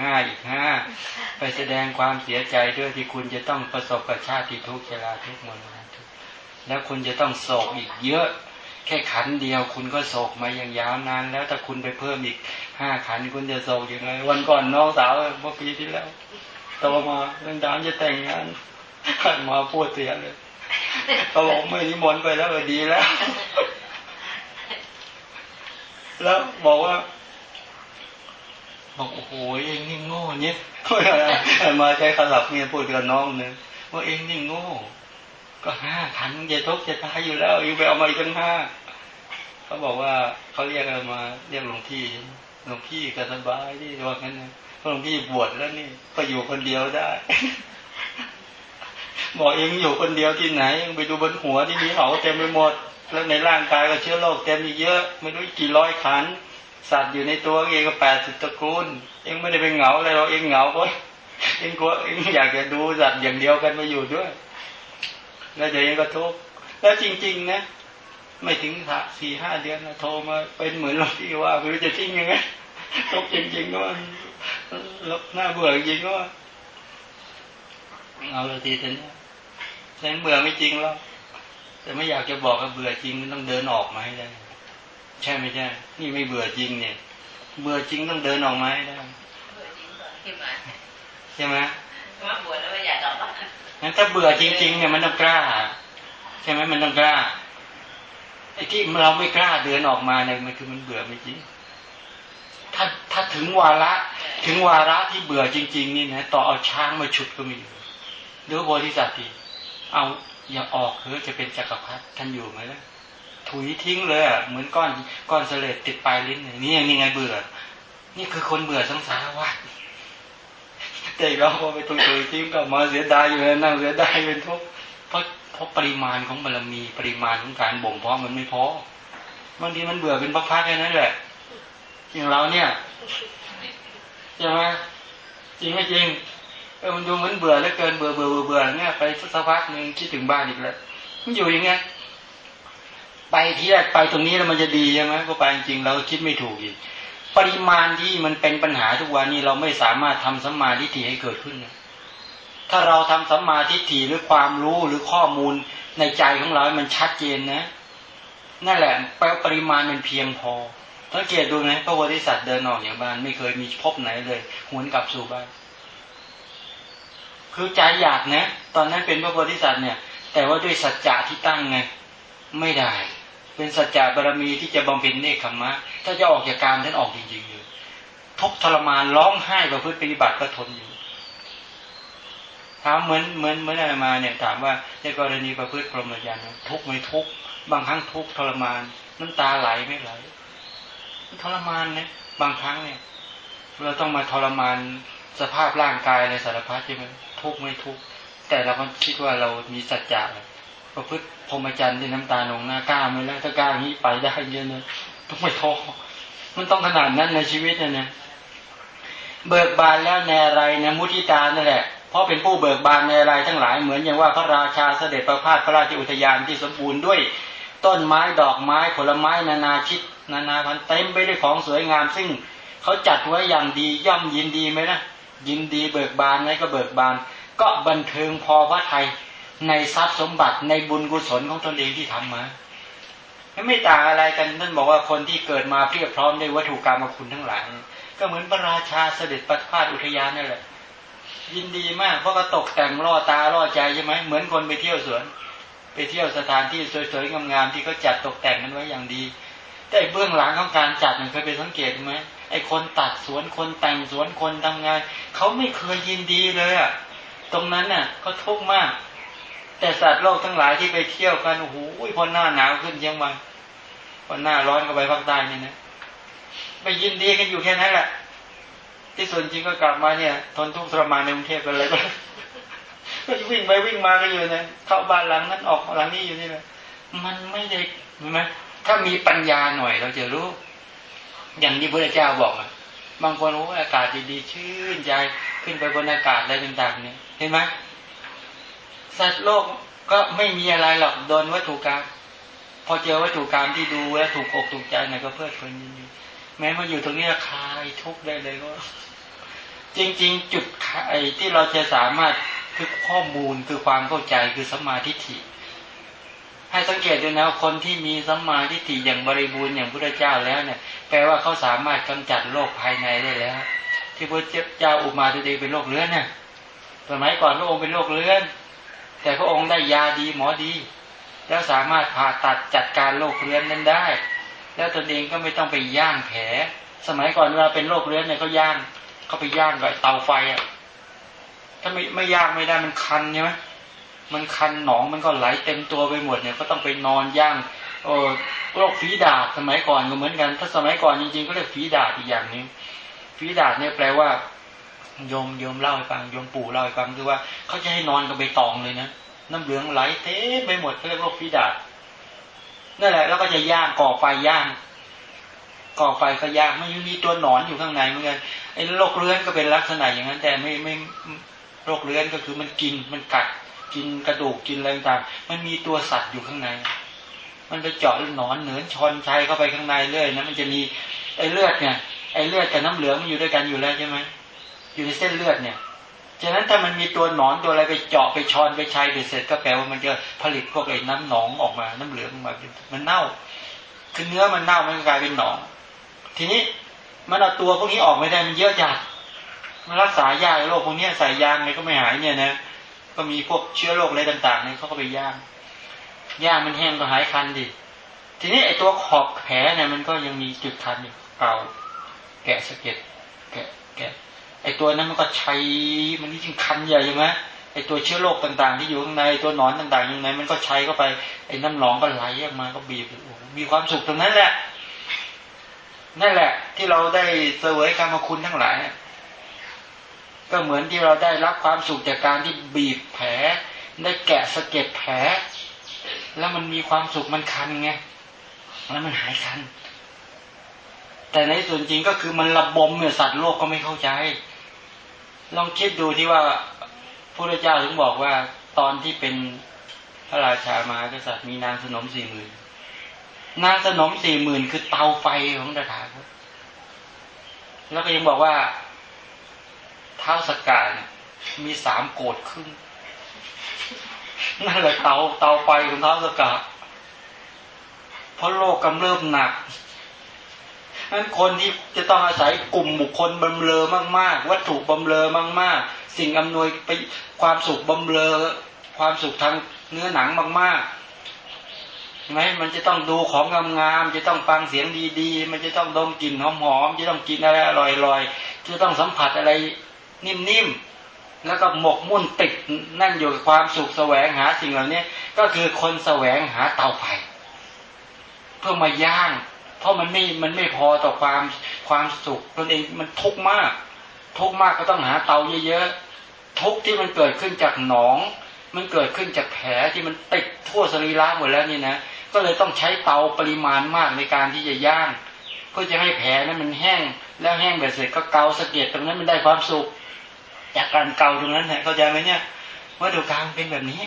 ห้าอีกห้าไปแสดงความเสียใจด้วยที่คุณจะต้องประสบกับชาติทุกข์ชราทุกมรณะทุกแล้วคุณจะต้องโศกอีกเยอะ แค่ขันเดียว คุณก็โศกมาอย่างยาวนานแล้วถ้าคุณไปเพิ่มอีกห้าขันคุณจะโศกยังไงวันก่อนน้องสาวเมื่อปีที่แล้วโตมาเรื่องดามจะแต่งงานมาพูดเสียเลยเขาบอกไม่นิมนต์ไปแล้วก็ดีแล้ว แล้วบอกว่า บอกโอ้โหเองนี่โง่เนี่ยมาใช้ขลับเนี่ยพูดกับน้องเนี่ยว่าเองนี่โง่ ก็ห้าขันจะทุกจะตายอยู่แล้วอยังไปเอามาอีกตั้งห้าเขาบอกว่าเขาเรียกอะไรมาเรียกหลวงพี่หลวงพี่ก็สบายที่ว่างั้นนะหลวงพี่บวชแล้วนี่ก็อยู่คนเดียวได้บอกเองอยู่คนเดียวที่ไหนไปดูบนหัวที่มีเขาเต็มไปหมด แล้วในร่างกายก็เชื้อโรคเต็มอีกเยอะ ไม่รู้กี่ร้อยขัน สัตว์อยู่ในตัวเองก็แปดสิบตระกูล เองไม่ได้เป็นเหงาอะไรเราเองเหงาเพราะเองกลัวเองอยากจะดูสัตว์อย่างเดียวกันมาอยู่ด้วย แล้วเดี๋ยวเองก็ทุกข์แล้วจริง ๆ นะไม่ถึงสี่ห้าเดือนนะโทรมาเป็นเหมือนเราที่ว่าไม่รู้จะทิ้งยังไงทุกจริงๆก็หน้าเบื่อจริงก็เอาละทีเดียวฉันเบื่อไม่จริงแล้วแต่ไม่อยากจะบอกว่าเบื่อจริงต้องเดินออกมาให้ได้ ใช่ไม่ใช่ นี่ไม่เบื่อจริงเนี่ย เบื่อจริงต้องเดินออกมาให้ได้ใช่ไหมว่าเบื่อแล้วไม่อยากออกงั้นถ้าเบื่อจริงๆเนี่ยมันต้องกล้า ใช่ไหมมันต้องกล้าไอ้ที่เราไม่กล้าเดินออกมาเนี่ยมันคือมันเบื่อไม่จริง ถ้าถ้าถึงวาระถึงวาระที่เบื่อจริง ๆ นี่นะต่อเอาช้างมาฉุดก็มีหรือโพธิสัตว์ที่เอาอย่าออกเถอะจะเป็นจักรพรรดิท่านอยู่ไหมล่ะ ถุยทิ้งเลยอะเหมือนก้อนก้อนเสลดติดปลายลิ้นนี่ยังไงเบื่อ นี่คือคนเบื่อสังสารวัฏแต่เราพอไปถุยถุยทิ้งกลับมาเสียดายอยู่นั่งเสียดายเป็นทุกข์เพราะเพราะปริมาณของบารมีปริมาณของการบ่มเพาะมันไม่พอบางทีมันเบื่อเป็นพักๆแค่นั้นแหละอย่างเราเนี่ยใช่ไหมจริงไม่จริงเออมันดูเหมือนเบื่อแล้วเกินเบื่อเบื่อเบื่อเงี้ยไปสักพักหนึ่งคิดถึงบ้านอีกแล้วมันอยู่อย่างเงี้ย ไปที่แรกไปตรงนี้แล้วมันจะดีใช่ไหมก็ไปจริงเราคิดไม่ถูกอีก ปริมาณที่มันเป็นปัญหาทุกวันนี้เราไม่สามารถทำสัมมาทิฏฐิให้เกิดขึ้นนะถ้าเราทำสัมมาทิฏฐิหรือความรู้หรือข้อมูลในใจของเรามันชัดเจนนะ นั่นแหละปริมาณมันเพียงพอสังเกตดูนะพระโพธิสัตว์เดินออกอย่างบ้านไม่เคยมีพบไหนเลยหวนกลับสู่บ้านคือใจอยากนะ ตอนนั้นเป็นพระโพธิสัตว์เนี่ย แต่ว่าด้วยสัจจะที่ตั้งไงไม่ได้ เป็นสัจจะบารมีที่จะบำเพ็ญเนคขมะ ถ้าจะออกจากการท่านออกจริงๆเลยทุกทรมานร้องไห้ประพฤติปฏิบัติก็ทนอยู่ถามเหมือนเหมือนเหมือนอะไรมาเนี่ยถามว่าในกรณีประพฤติพรหมจรรย์ทุกไม่ทุกบางครั้งทุกทรมานน้ำตาไหลไม่ไหลทรมานเนี่ยบางครั้งเนี่ย เราต้องมาทรมานสภาพร่างกายในสารพัดใช่ไหมทุกไม่ทุกแต่เราก็คิดว่าเรามีสัจจะ ประพฤติพรหมจรรย์ที่น้ำตาลงหน้ากล้าไม่แล้วถ้ากล้านี้ไปได้เยอะเลยต้องไม่ท้อมันต้องขนาดนั้นในชีวิตเนี่ยนะเบิกบานแล้วในอะไรนะมุทิตานั่นแหละเพราะเป็นผู้เบิกบานในอะไรทั้งหลายเหมือนอย่างว่าพระราชาเสด็จประพาสพระราชอุทยานที่สมบูรณ์ด้วย ต้นไม้ดอกไม้ผลไม้นานาชิต นานาพันเต็มไปด้วยของสวยงาม ซึ่งเขาจัดไว้อย่างดีย่อมยินดีไหมนะยินดีเบิกบานไหนก็เบิกบาน ก็บันเทิงพอพระไทย ในทรัพย์สมบัติในบุญกุศลของตนเองที่ทำมาไม่ต่างอะไรกันท่านบอกว่าคนที่เกิดมาเพียบพร้อมด้วยวัตถุกรรมคุณทั้งหลายก็เหมือนพระราชาเสด็จประพาสอุทยานนั่นแหละ ยินดีมากเพราะก็ตกแต่งล่อตาล่อใจใช่ไหมเหมือนคนไปเที่ยวสวน ไปเที่ยวสถานที่สวยๆงามๆที่เขาจัดตกแต่งกันไว้อย่างดี แต่เบื้องหลังของการจัดมันเคยไปสังเกตไหมไอ้คนตัดสวนคนแต่งสวนคนทำงานเขาไม่เคยยินดีเลยอะตรงนั้นน่ะเขาทุกข์มาก แต่สัตว์โลกทั้งหลายที่ไปเที่ยวกันโอ้โหพอหน้าหนาวขึ้นยังมาพอหน้าร้อนก็ไปภาคใต้นี่นะไปยินดีกันอยู่แค่นั้นแหละที่ส่วนจริงก็กลับมาเนี่ย ทนทุกข์ทรมานในกรุงเทพกันเลยก็วิ่งไปวิ่งมากันอยู่นะเข้าบ้านหลังนั้นออกหลังนี้อยู่นี่เลยมันไม่ได้เห็นไหมถ้ามีปัญญาหน่อยเราจะรู้ อย่างที่พระเจ้าบอกอะบางคนโอ้อากาศดีๆชื่นใจขึ้นไปบนอากาศอะไรต่างๆเนี่ยเห็นไหม สัตว์โลกก็ไม่มีอะไรหรอกโดนวัตถุกรรมพอเจอวัตถุกรรมที่ดูแล้วถูกอกถูกใจเนี่ยก็เพลิดเพลินยินดีแม้มาอยู่ตรงนี้คลายทุกได้เลยก็จริง ๆ จุดไอ้ที่เราจะสามารถคือข้อมูลคือความเข้าใจคือสัมมาทิฏฐิให้สังเกตดูนะคนที่มีสัมมาทิฏฐิอย่างบริบูรณ์อย่างพระเจ้าแล้วเนี่ย แปลว่าเขาสามารถกำจัดโรคภายในได้แล้ว ที่พระเจ้าอุมาตัวเองเป็นโรคเลื้อนเนี่ยสมัยก่อนพระองค์เป็นโรคเลื้อน แต่พระองค์ได้ยาดีหมอดี แล้วสามารถผ่าตัดจัดการโรคเลื้อนนั้นได้ แล้วตนเองก็ไม่ต้องไปย่างแผล สมัยก่อนเวลาเป็นโรคเลื้อนเนี่ยเขาย่างเขาไปย่างกับเตาไฟอะถ้าไม่ไม่ย่างไม่ได้มันคันใช่ไหมมันคันหนองมันก็ไหลเต็มตัวไปหมดเนี่ยก็ต้องไปนอนย่างโอ้โรคฝีดาดสมัยก่อนก็เหมือนกัน ถ้าสมัยก่อนจริงๆก็เรียกฝีดาดอีกอย่างนึงฝีดาดเนี่ยแปลว่า โยมโยมเล่าให้ฟังโยมปู่เล่าให้ฟังคือว่าเขาจะให้นอนกับใบตองเลยนะน้ำเหลืองไหลเต็มไปหมดเขาเรียกโรคฝีดาดนั่นแหละแล้วก็จะย่างก่อไฟย่างก่อไฟก็ย่างไม่มีตัวหนอนอยู่ข้างในเหมือนกันไอ้โรคเลื้อนก็เป็นลักษณะอย่างนั้น แต่ไม่ไม่โรคเลื้อนก็คือมันกินมันกัดกินกระดูกกินอะไรต่างมันมีตัวสัตว์อยู่ข้างใน มันไปเจาะหนอนเหนือชอนชัยเข้าไปข้างในเรื่อยนะมันจะมีไอ้เลือดเนี่ยไอ้เลือดกับน้ำเหลืองมันอยู่ด้วยกันอยู่แล้วใช่ไหม อยู่ในเส้นเลือดเนี่ยฉะนั้นถ้ามันมีตัวหนอนตัวอะไรไปเจาะไปชอนไปชัยเสร็จก็แปลว่ามันจะผลิตพวกไอ้น้ำหนองออกมาน้ำเหลืองมามันเน่าคือเนื้อมันเน่ามันกลายเป็นหนอง ทีนี้มันเอาตัวพวกนี้ออกไม่ได้มันเยอะจัดมันรักษายากโรคพวกนี้ใส่ยางไงก็ไม่หายเนี่ยนะก็มีพวกเชื้อโรคอะไรต่างๆเนี่ยเขาก็ไปย่างย่างมันแห้งก็หายคันดิทีนี้ไอ้ตัวขอบแผลเนี่ยมันก็ยังมีจุดคันอยู่เก่าแกะสะเก็ดแกะแกะ ไอตัวนั้นมันก็ใช้มันนี่จริงคันใหญ่ใช่ไหมไอตัวเชื้อโรคต่างๆ ที่อยู่ข้างในตัวหนอนต่างๆยังไงมันก็ใช้เข้าไปไอ้น้ำหนองก็ไหลออกมาก็บีบมีความสุขตรงนั้นแหละนั่นแหละ ที่เราได้เสวยกรรมคุณทั้งหลาย ก็เหมือนที่เราได้รับความสุขจากการที่บีบแผล ได้แกะสะเก็ดแผล แล้วมันมีความสุขมันคันไงแล้วมันหายคัน แต่ในส่วนจริงก็คือมันระบมเนี่ยสัตว์โลกก็ไม่เข้าใจ ลองคิดดูที่ว่าพระเจ้าถึงบอกว่าตอนที่เป็นพระราชามากษัตริย์มีนางสนมสี่หมื่นนางสนมสี่หมื่นคือเตาไฟของตถาคตแล้วก็ยังบอกว่าเท้าสกายมีสามโกดขึ้นนั่นแหละเตาเตาไฟของเท้าสกาเพราะโลกกำเริบหนัก นั้นคนที่จะต้องอาศัยกลุ่มบุคคลบำเรอมาก ๆ วัตถุบำเรอมาก ๆ สิ่งอำนวยไปความสุขบำเรอความสุขทางเนื้อหนังมากๆไหมมันจะต้องดูของงามๆจะต้องฟังเสียงดีๆ มันจะต้องดมกลิ่นหอมๆจะต้องกินอะไรอร่อยๆจะต้องสัมผัสอะไรนิ่มๆแล้วก็หมกมุ่นติดนั่นอยู่กับความสุขแสวงหาสิ่งเหล่านี้ก็คือคนแสวงหาเตาไฟเพื่อมาย่าง เพราะมันไม่มันไม่พอต่อความความสุขตนเองมันทุกข์มาก ทุกข์มากก็ต้องหาเตาเยอะๆทุกข์ที่มันเกิดขึ้นจากหนอง มันเกิดขึ้นจากแผลที่มันติดทั่วสรีระหมดแล้วนี่นะก็เลยต้องใช้เตาปริมาณมากในการที่จะย่างเพื่อจะให้แผลนั้นมันแห้ง แล้วแห้งแบบเสร็จก็เกาสะเก็ดตรงนั้นมันได้ความสุข จากการเกาตรงนั้นเข้าใจไหมเนี่ยวัตถุกรรมเป็นแบบนี้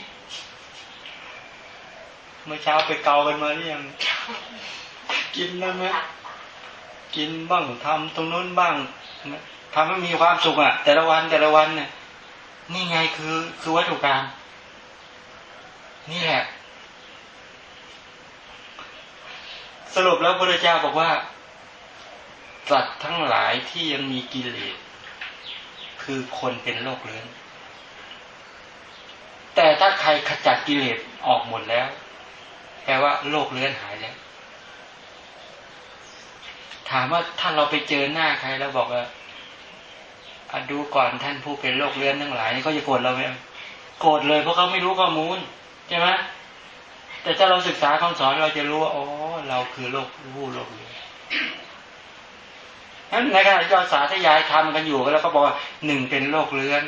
เมื่อเช้าไปเกากันมาหรือยัง กินได้ไหมกินบ้างทำตรงนู้นบ้างทำให้มีความสุขอะ แต่ละวันแต่ละวันเนี่ยนี่ไงคือคือวัตถุกรรมนี่แหละ สรุปแล้วพระเจ้าบอกว่าสัตว์ทั้งหลายที่ยังมีกิเลสคือคนเป็นโรคเรื้อนแต่ถ้าใครขจัดกิเลสออกหมดแล้ว แปลว่าโรคเรื้อนหายแล้ว ถามว่าถ้าเราไปเจอหน้าใครแล้วบอกว่าอดูก่อนท่านผู้เป็นโรคเรื้อนทั้งหลายนี่ก็จะโกรธเราไหมโกรธเลยเพราะเขาไม่รู้ข้อมูลใช่ไหมแต่ถ้าเราศึกษาคำสอนเราจะรู้ว่าอ๋อเราคือโลกรู้โลกนี้อนนั้นในขณะที่เราสาธยายทำกันอยู่แล้วก็บอกว่าหนึ่งเป็นโรคเลื้อน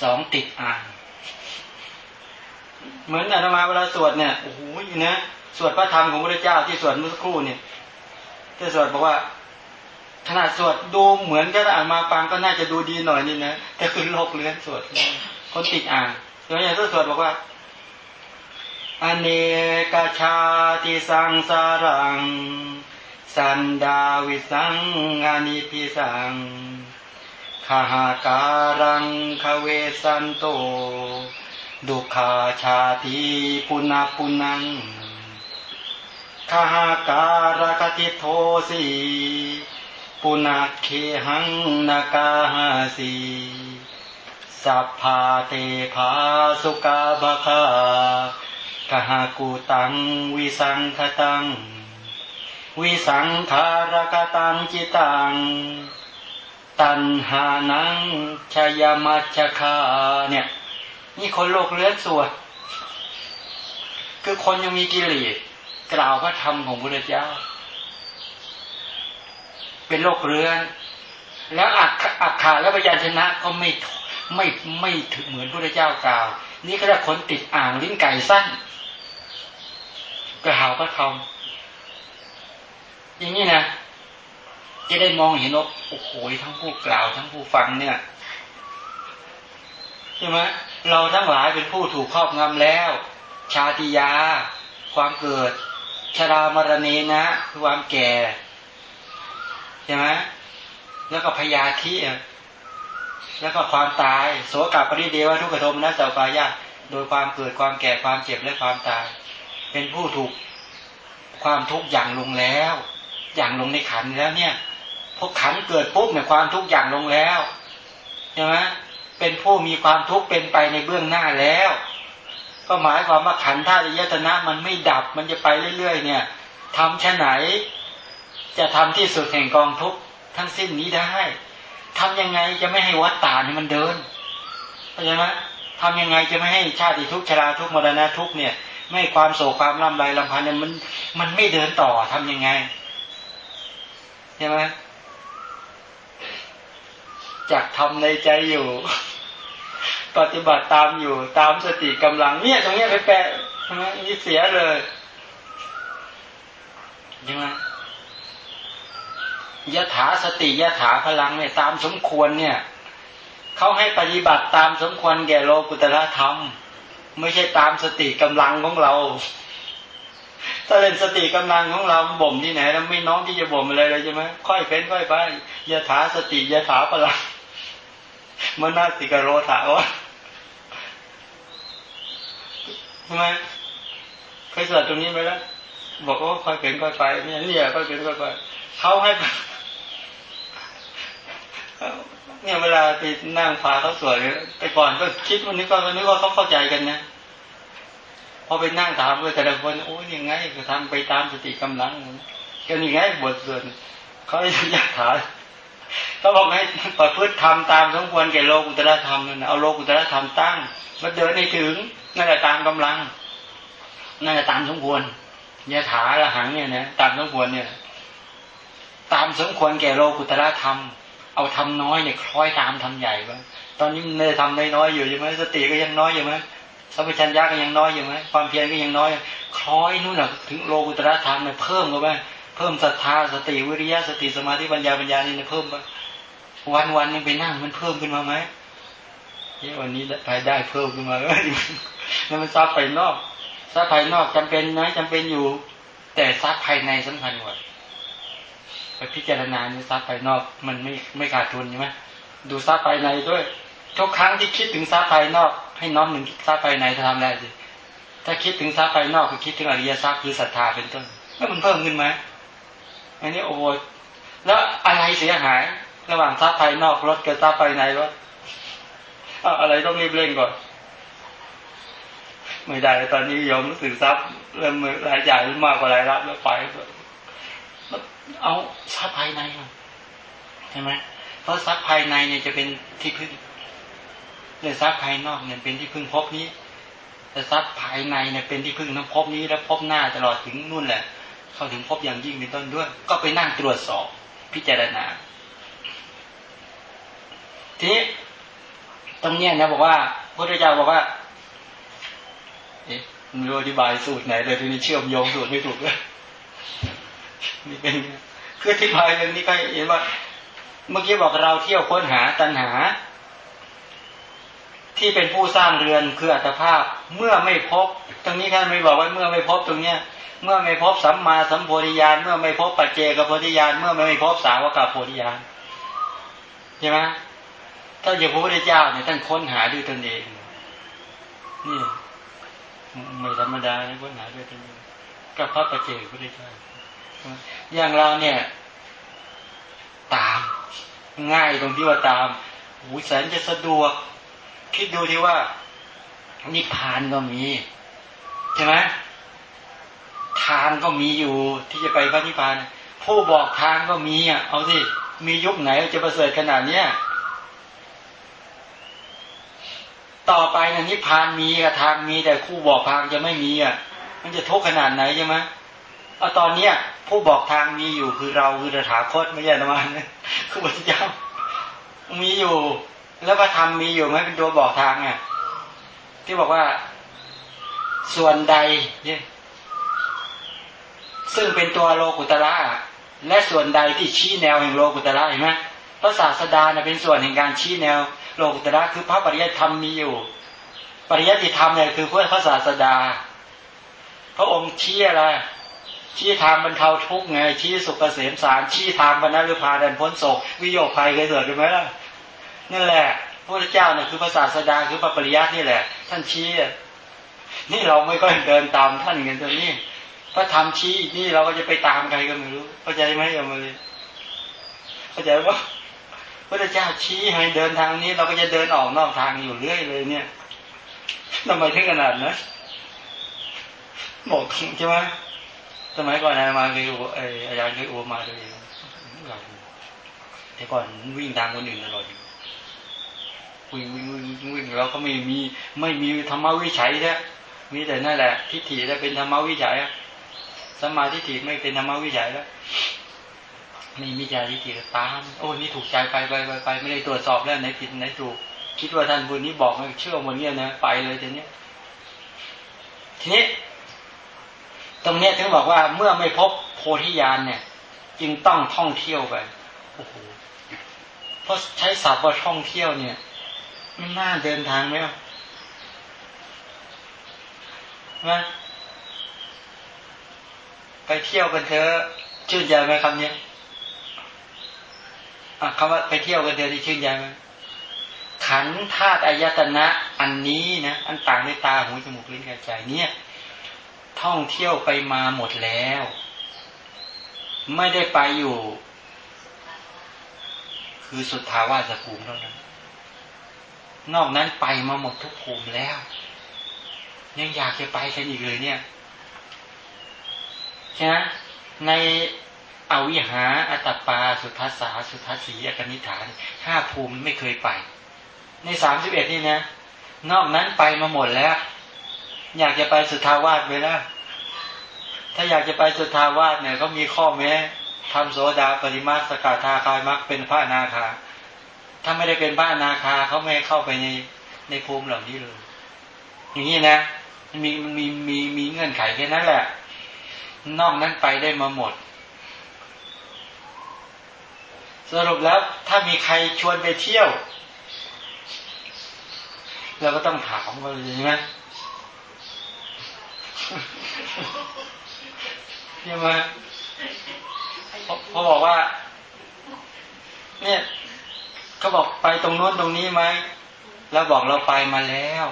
สองติดอ่านเหมือนอาตมาเวลาสวดเนี่ยโอ้โหนะสวดพระธรรมของพระเจ้าที่สวดเมื่อสักครู่เนี่ย ที่สวดบอกว่าขนาดสวดดูเหมือนก็อ่านมาฟังก็น่าจะดูดีหน่อยนี่นะแต่คือโรคเลื้อนสวดคนติดอ่านอย่างที่สวดบอกว่าอเนกชาติสังสารัง สันดาวิสังอานิพิสังคาหาการังคเวสันโต ดุขาชาติปุนาปุนัง คาหาการกติโทสีปุนาเคหังนากาหาสีสัพพาเตภาสุกาบคากหากูตังวิสังคตัง วิสังขารกตังจิตัง ตันหานังชยมัจคาเนี่ย นี่คนโลกเลือนสวด คือคนยังมีกิเลส กล่าวพระธรรมของพระเจ้า เป็นโลกเรื้อนแล้วอักอักขาและพยัญชนะก็ไม่ไม่ไม่ถึงเหมือนพระเจ้ากล่าว นี่ก็จะคนติดอ่างลิ้นไก่สั้นกล่าวพระธรรมอย่างนี้นะจะได้มองเห็นว่าโอ้โหทั้งผู้กล่าวทั้งผู้ฟังเนี่ยใช่ไหมเราทั้งหลายเป็นผู้ถูกครอบงำแล้ว ชาติยา ความเกิด ชรามรณีนะความแก่ใช่ไหมแล้วก็พยาธิแล้วก็ความตายโสกับปริเดวทุกขโทมนัสสาวายาโดยความเกิดความแก่ความเจ็บและความตาย เป็นผู้ถูกความทุกข์อย่างลงแล้ว อย่างลงในขันแล้วเนี่ยพอขันเกิดปุ๊บเนี่ยความทุกข์อย่างลงแล้วใช่ไหมเป็นผู้มีความทุกข์เป็นไปในเบื้องหน้าแล้ว ก็หมายความว่าขันธ์ธาตุยตนะมันไม่ดับมันจะไปเรื่อยๆ เนี่ยทำชะไหน จะทำที่สุดแห่งกองทุกทั้งสิ้นนี้ได้ทำยังไงจะไม่ให้วัฏฏานี่มันเดินเข้าใจไหมทำยังไงจะไม่ให้ชาติทุกชราทุกมรณะทุกเนี่ย ไม่ความโศกความลำไรลำพันเนี่ยมันมันไม่เดินต่อทํำยังไงใช่ไหมจากทำในใจอยู่ ปฏิบัติตามอยู่ตามสติกำลังเนี่ยตรงนี้ไปแปะนี่เสียเลยใช่ไหมยถาสติยถาพลังเนี่ยตามสมควรเนี่ยเขาให้ปฏิบัติตามสมควรแก่โลกุตละธรรม ไม่ใช่ตามสติกำลังของเรา ถ้าเป็นสติกำลังของเราบ่มที่ไหนเราไม่น้องที่จะบ่มอะไรเลยใช่ไหมค่อยเป็นค่อยไปยถาสติยถาพลังมนาติกโรถาวะ ทำไมเคยสวดตรงนี้ไหมล่ะบอกว่าค่อยเป็นค่อยไปเนี่ยเนี่ยค่อยเป็นค่อยไปเขาให้เนี่ยเวลาไปนั่งฟ้าเขาสวยแต่ก่อนก็คิดวันนี้ก็นึกว่าเขาเข้าใจกันนะพอไปนั่งถามเลยแต่ละคนโอ้ยยังไงก็ทำไปตามสติกำลังก็นี่ไงบทส่วนเขาอยากถามเขาบอกให้ประพฤติทำตามสมควรแก่โลกุตตระธรรมนั่นเอาโลกุตระธรรมตั้งมาเดินให้ถึง นั่นแหละตามกำลัง นั่นแหละตามสมควรยาถาละหังเนี่ยนะตามสมควรเนี่ย ตามสมควรแก่โลกุตระธรรม เอาทำน้อยเนี่ยคล้อยตามทำใหญ่บ้างตอนนี้มันเลยทำน้อยๆอยู่ใช่ไหมสติก็ยังน้อยอยู่ไหมสัพพัญญาก็ยังน้อยอยู่ไหมความเพียรก็ยังน้อย คล้อยนู่นแหละถึงโลกุตระธรรมเนี่ยเพิ่มกันไปเพิ่มศรัทธาสติวิริยะสติสมาธิปัญญาปัญญานี่เพิ่มไปวันวันนึงไปนั่งมันเพิ่มขึ้นมาไหมนี่วันนี้รายได้เพิ่มขึ้นมา แล้วมันซับภายนอกซับภายนอกจำเป็นนะจำเป็นอยู่ แต่ซับภายในสำคัญกว่าไปพิจารณาในทรัพย์ภายนอกมันไม่ไม่ขาดทุนใช่ไหมดูทรัพย์ภายในด้วยทุกครั้งที่คิดถึงทรัพย์ภายนอก ให้น้อมหนึ่งทรัพย์ภายในจะทำได้สิถ้าคิดถึงทรัพย์ภายนอกก็คิดถึงอริยทรัพย์คือศรัทธาเป็นต้นแล้วมันเพิ่มขึ้นไหมอันนี้โอ้แล้วอะไรเสียหาย ระหว่างทรัพย์ภายนอกลดกับทรัพย์ภายในลดอะไรต้องรีบเร่งก่อน ไม่ได้ตอนนี้ยอมรู้สึกทรัพย์เริ่มรายจ่ายมากกว่ารายรับแล้วไปเอาทรัพย์ภายในใช่ไหมเพราะทรัพย์ภายในเนี่ยจะเป็นที่พึ่งแต่ทรัพย์ภายนอกเนี่ยเป็นที่พึ่งพบนี้ แต่ทรัพย์ภายในเนี่ยเป็นที่พึ่งน้ำพบนี้ แล้วพบหน้าตลอดถึงนู่นแหละ เข้าถึงพบอย่างยิ่งเป็นต้นด้วย ก็ไปนั่งตรวจสอบพิจารณาทีนี้ตรงเนี้ยนะบอกว่าพระพุทธเจ้าบอกว่า ไม่รู้อธิบายสูตรไหนเลยทีนี้เชื่อมโยงสูตรไม่ถูกเลยนี่เป็นคือที่พายเรื่องนี้ก็เห็นว่า เมื่อกี้บอกเราเที่ยวค้นหาตัณหา ที่เป็นผู้สร้างเรือนคืออัตภาพ เมื่อไม่พบ ตรงนี้ท่านไม่บอกว่าเมื่อไม่พบตรงเนี้ย เมื่อไม่พบสัมมาสัมโพธิญาณเมื่อไม่พบปัจเจกโพธิญาณเมื่อไม่พบสาวกโพธิญาณใช่ไหมถ้าอย่างพระพุทธเจ้าเนี่ยท่านค้นหาด้วยตนเองนี่ ไม่ธรรมดานะค้นหาด้วยตนเองกับพระประเจกพุทธเจ้าอย่างเราเนี่ย ตาม ง่ายตรงที่ว่าตามหูแสนจะสะดวก คิดดูที่ว่า นิพพานก็มี ใช่ไหมทางก็มีอยู่ที่จะไปพระนิพพาน ผู้บอกทางก็มีอะเอาสิมียุคไหนจะประเสริฐขนาดเนี้ย ต่อไปนนิพพานมีกับทางมีแต่คู่บอกทางจะไม่มีอะ มันจะทุกข์ขนาดไหนใช่ไหมเอาตอนเนี้ยผู้บอกทางมีอยู่คือเราคือตถาคตไม่ใช่ธรรมานคือพระเจ้ามีอยู่ แล้วพระธรรมมีอยู่ไหมเป็นตัวบอกทางอะที่บอกว่าส่วนใดเนี่ยซึ่งเป็นตัวโลกุตระและส่วนใดที่ชี้แนวแห่งโลกุตระเห็นไหมพระศาสดาเป็นส่วนแห่งการชี้แนว โลกุตระคือพระปริยัติธรรมมีอยู่ ปริยัติธรรมเนี่ยคือเพื่อพระศาสดา พระองค์ชี้อะไรชี้ทางบรรเทาทุกข์ไงชี้สุขเกษมสารชี้ทางบรรลุพาดันพ้นโศกวิโยคภัยเคยเกิดขึ้ไหมล่ะนั่นแหละพระเจ้าเนี่ยคือพระศาสดาคือพระปริยัตินี่แหละ ท่านชี้นี่เราไม่ก็เดินตามท่านกันตัวนี้พระธรรมชี้นี่เราก็จะไปตามใครก็ไม่รู้เข้าใจไหมเอามาเลยเข้าใจว่า พระเจ้าชี้ให้เดินทางนี้ เราก็จะเดินออกนอกทางอยู่เรื่อยเลย เนี่ยทำไมถึงขนาดนั้นบอกใช่ไหมสมัยก่อนอามาเคยอาจารย์เคยอวมาตัวเองแต่ก่อนวิ่งตามคนอื่นตลอดวิ่งวิ่งวิ่งวิ่งเราก็ไม่มีไม่มีธรรมวิชัยแท้มีแต่นั่นแหละทิฏฐิจะเป็นธรรมวิชัยสมาธิฏฐิไม่เป็นธรรมวิชัยแล้ว ไม่มีใจทิฏฐิตาม โอ้นี่ถูกใจไปไปไปไปไม่ได้ตรวจสอบแล้วไหนผิดไหนถูก คิดว่าท่านบุญนี้บอกเชื่อหมดเนี่ยนะไปเลยทีนี้ทีนี้ ตรงเนี้ยถึงบอกว่าเมื่อไม่พบโพธิญาณเนี่ย จึงต้องท่องเที่ยวไปโอ้โหเพราะใช้ศัพท์ว่าท่องเที่ยวเนี่ยมันน่าเดินทางไหมวะนะไปเที่ยวกันเถอะชื่นใจไหมคำนี้ คำว่าไปเที่ยวกันเถอะที่ชื่นใจไหมขันธาตุอายตนะอันนี้นะอันต่างในตาหูจมูกลิ้นกายใจเนี่ย ท่องเที่ยวไปมาหมดแล้ว ไม่ได้ไปอยู่ คือสุดทาวาสภูมิเท่านั้น นอกนั้นไปมาหมดทุกภูมิแล้ว ยังอยากจะไปกันอีกเลยเนี่ยใช่ไหมใน อวิหาอัตปา สุทัสสาสุทัสสีอกนิฐานห้าภูมิไม่เคยไป ในสามสิบเอ็ดนี่นะ นอกนั้นไปมาหมดแล้ว อยากจะไปสุทาวาสไปแล้ว ถ้าอยากจะไปสุทาวาสเนี่ย ก็มีข้อแม้ทำโสดาปริมาสกาธาคายมักเป็นพระนาคา ถ้าไม่ได้เป็นพระนาคาเขาไม่เข้าไปในในภูมิเหล่านี้เลย อย่างนี้นะมีมีมีมีเงื่อนไขแค่นั้นแหละ นอกนั้นไปได้มาหมด สรุปแล้วถ้ามีใครชวนไปเที่ยว เราก็ต้องถามว่าใช่ไหมใช่ไหมเขาบอกว่า เนี่ยเขาบอกไปตรงโน้นตรงนี้ไหมเราบอกเราไปมาแล้ว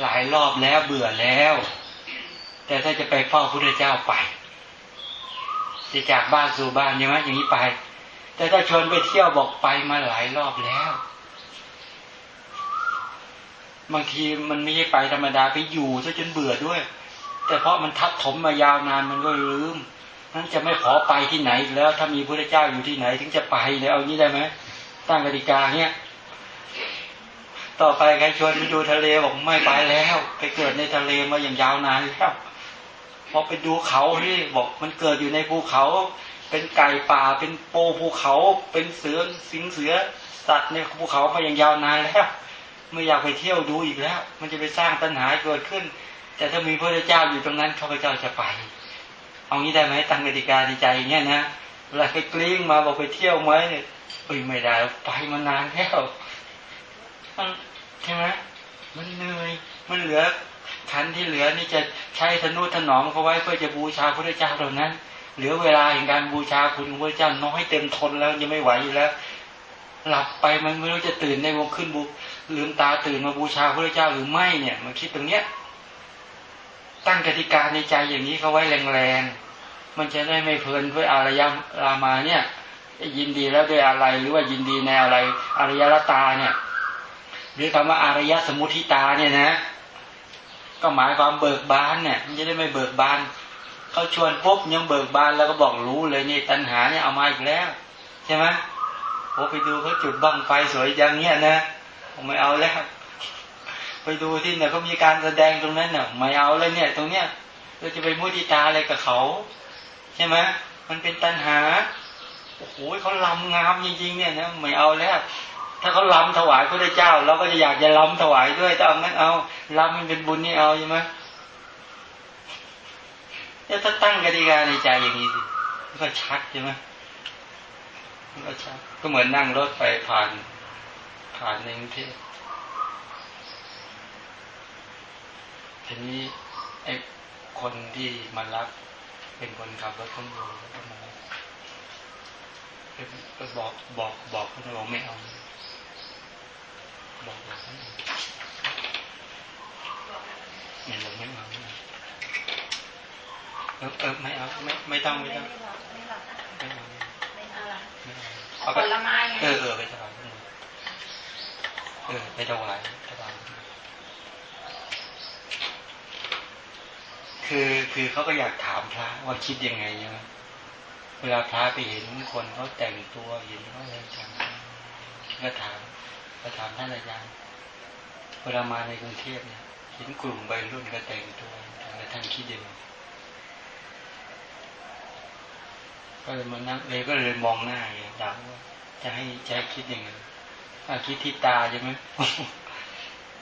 หลายรอบแล้วเบื่อแล้ว แต่ถ้าจะไปเฝ้าพระเจ้าไปจะจากบ้านสู่บ้านใช่ไหมอย่างนี้ไป แต่ถ้าชวนไปเที่ยวบอกไปมาหลายรอบแล้ว บางทีมันไม่ใช่ไปธรรมดาไปอยู่ซะจนเบื่อด้วย แต่เพราะมันทับถมมายาวนานมันก็ลืมนั้นจะไม่ขอไปที่ไหนแล้ว ถ้ามีพระเจ้าอยู่ที่ไหน ถึงจะไปเลยเอางี้ได้ไหมตั้งกติกาเนี่ยต่อไปใครชวนไปดูทะเลบอกไม่ไปแล้ว ไปเกิดในทะเลมาอย่างยาวนานแล้วพอไปดูเขาที่บอกมันเกิดอยู่ในภูเขา เป็นไก่ป่าเป็นโปภูเขาเป็นเสือสิงเสือสัตว์ในภูเขามาอย่างยาวนานแล้วไม่อยากไปเที่ยวดูอีกแล้ว มันจะไปสร้างปัญหาเกิดขึ้น แต่ถ้ามีพระเจ้าอยู่ตรงนั้นข้าพเจ้าจะไป เอางี้ได้ไหมตั้งกติกาในใจเงี้ยนะเวลาไปกลิ้งมาบอกไปเที่ยวไหมเนี่ยเอ้ยไม่ได้ไปมานานแล้วใช่ไหมมันเหนื่อยมันเหลือขันที่เหลือนี่จะใช้ธนุถนอมเขาไว้เพื่อจะบูชาพระเจ้าเหล่านั้น เหลือเวลาแห่งการบูชาคุณพระเจ้าน้อยเต็มทนแล้วยังไม่ไหวอยู่แล้ว หลับไปมันไม่รู้จะตื่นในวงขึ้นบุลืมตาตื่นมาบูชาพระเจ้าหรือไม่เนี่ยมันคิดตรงเนี้ย ตั้งกติกาในใจอย่างนี้เขาไว้แรงๆมันจะได้ไม่เพลินด้วยอารยรามาเนี่ยยินดีแล้วด้วยอะไรหรือว่ายินดีในอะไรอารยรตาเนี่ยหรือคำว่าอารยสมุทิตาเนี่ยนะ ก็หมายความเบิกบานเนี่ย มันจะได้ไม่เบิกบาน เขาชวนปุ๊บยังเบิกบานแล้วก็บอกรู้เลยนี่ตัณหาเนี่ยเอามาอีกแล้ว ใช่ไหมโอ้ไปดูเขาจุดบังไฟสวยจังเนี่ยนะไม่เอาแล้วไปดูที่เนี่ยเขามีการแสดงตรงนั้นเนี่ยไม่เอาเลยเนี่ย ตรงเนี้ยเราจะไปมุติตาอะไรกับเขา ใช่ไหมมันเป็นตัณหาโอ้โหเขาลำงามจริงๆเนี่ยนะไม่เอาแล้ว ถ้าเขาลำถวายพระเจ้าเราก็จะอยากจะลำถวายด้วยแต่เอางั้นเอาลำมันเป็นบุญนี่เอาใช่ไหม ถ้าตั้งกติกาในใจอย่างนี้สิก็ชัดใช่ไหมก็ชัดก็เหมือนนั่งรถไปผ่าน ผ่านในกรุงเทพทีนี้ไอ้คนที่มารับเป็นคนขับรถข้างบนแล้วก็มาก็บอกบอกบอกเขาบอกไม่เอาบอกบอกให้เนี่เราไม่เอา เออเออไม่เอาไม่ไม่ต้องไม่ต้องไม่เอาไม่เอาผลไม้เออเออไปถวายเออไปถวายถวายคือคือเขาก็อยากถามพระว่าคิดยังไงใช่ไหมเวลาพระไปเห็นคนเขาแต่งตัวเห็นเขาอะไรกันก็ถามก็ถามท่านอาจารย์เวลามาในกรุงเทพเนี่ยเห็นกลุ่มวัยรุ่นก็แต่งตัวแล้วท่านคิดยังไง ก็เลยมานั่งเลยก็เลยมองหน้าอย่างถามว่าจะให้จะให้คิดยังไงคิดที่ตาใช่ไหม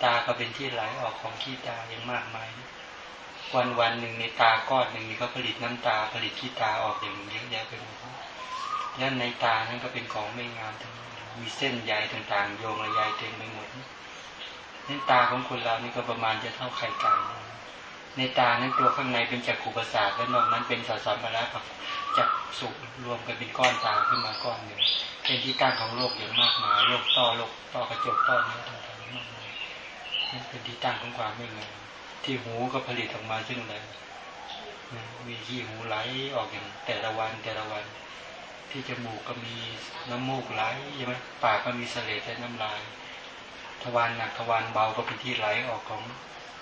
ตาก็เป็นที่ไหลออกของขี้ตาอย่างมากมาย วันวันหนึ่งในตาก้อนหนึ่งเขาผลิตน้ำตาผลิตขี้ตาออกอย่างเยอะแยะไปหมดแล้วในตานั้นก็เป็นของไม่งามทั้งมีเส้นใยต่างๆ โยงระยายเต็มไปหมดนั่ตาของคนเรานี่ก็ประมาณจะเท่าไข่ไก่ ในตานั้นตัวข้างในเป็นจักรุประสาทและนอกนั้นเป็นสสารมาระกับจักสุรวมกันเป็นก้อนตาขึ้นมาก้อนหนึ่งเป็นที่ตั้งของโลกอย่างมากมายโลกต้อโลกต้อกระจกต้อเนื้อต่างๆมากมายนั่นเป็นที่ตั้งของความไม่งามที่หูก็ผลิตออกมาซึ่งอะไรมีที่หูไหลออกอย่างแต่ละวันแต่ละวัน ที่จมูกก็มีน้ำมูกไหลใช่ไหมปากก็มีเสลดและน้ำลายทวารหนักทวารเบาก็เป็นที่ไหลออกของ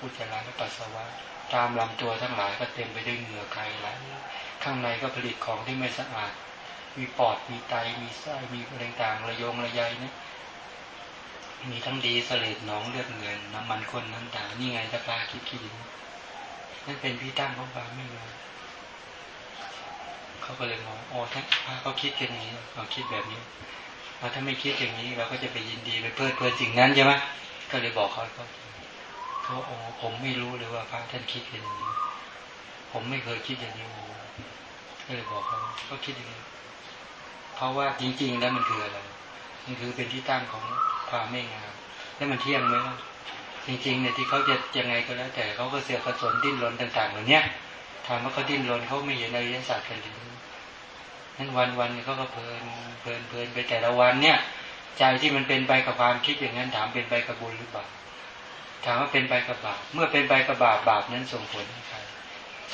อุจจาระและปัสสาวะ ตามลำตัวทั้งหลายก็เต็มไปด้วยเหงื่อไขไหลข้างในก็ผลิตของที่ไม่สะอาด มีปอดมีไตมีไส้มีอะไรต่างระยงระยายนะมีทั้งดีเสลดหนองเลือดเงินน้ำมันคนน้ำตานี่ไงตะกาคิดคิดนั่นเป็นพี่ตั้งของความไม่งามเขาก็เลยมองโอ้ท่านพระเขาคิดกันอย่างนี้เราคิดแบบนี้เราถ้าไม่คิดอย่างนี้เราก็จะไปยินดีไปเพลิดเพลินสิ่งนั้นใช่ไหมก็เลยบอกเขาเขา เขาโอ้ผมไม่รู้เลยว่าพระท่านคิดกันอย่างนี้ ผมไม่เคยคิดอย่างนี้ก็เลยบอกเขาก็คิดอย่างนี้เพราะว่าจริง ๆ แล้วมันคืออะไร มันคือเป็นที่ตั้งของความไม่งาม แล้วมันเที่ยงไหมจริงๆเนี่ยที่เขาจะยังไงก็แล้ว แต่เขาก็เสียกระสนดิ้นรนต่างๆเหล่านี้ถามว่าเขาดิ้นรนเขาไม่เห็นอริยสัจกันหรือนั้นวันวันเขาก็เพลินเพลินเพลินไปแต่ละวันเนี่ย ใจที่มันเป็นไปกับความคิดอย่างนั้นถามเป็นไปกับบุญหรือเปล่า ถามว่าเป็นไปกับบาปเมื่อเป็นไปกับบาปบาปนั้นส่งผลใคร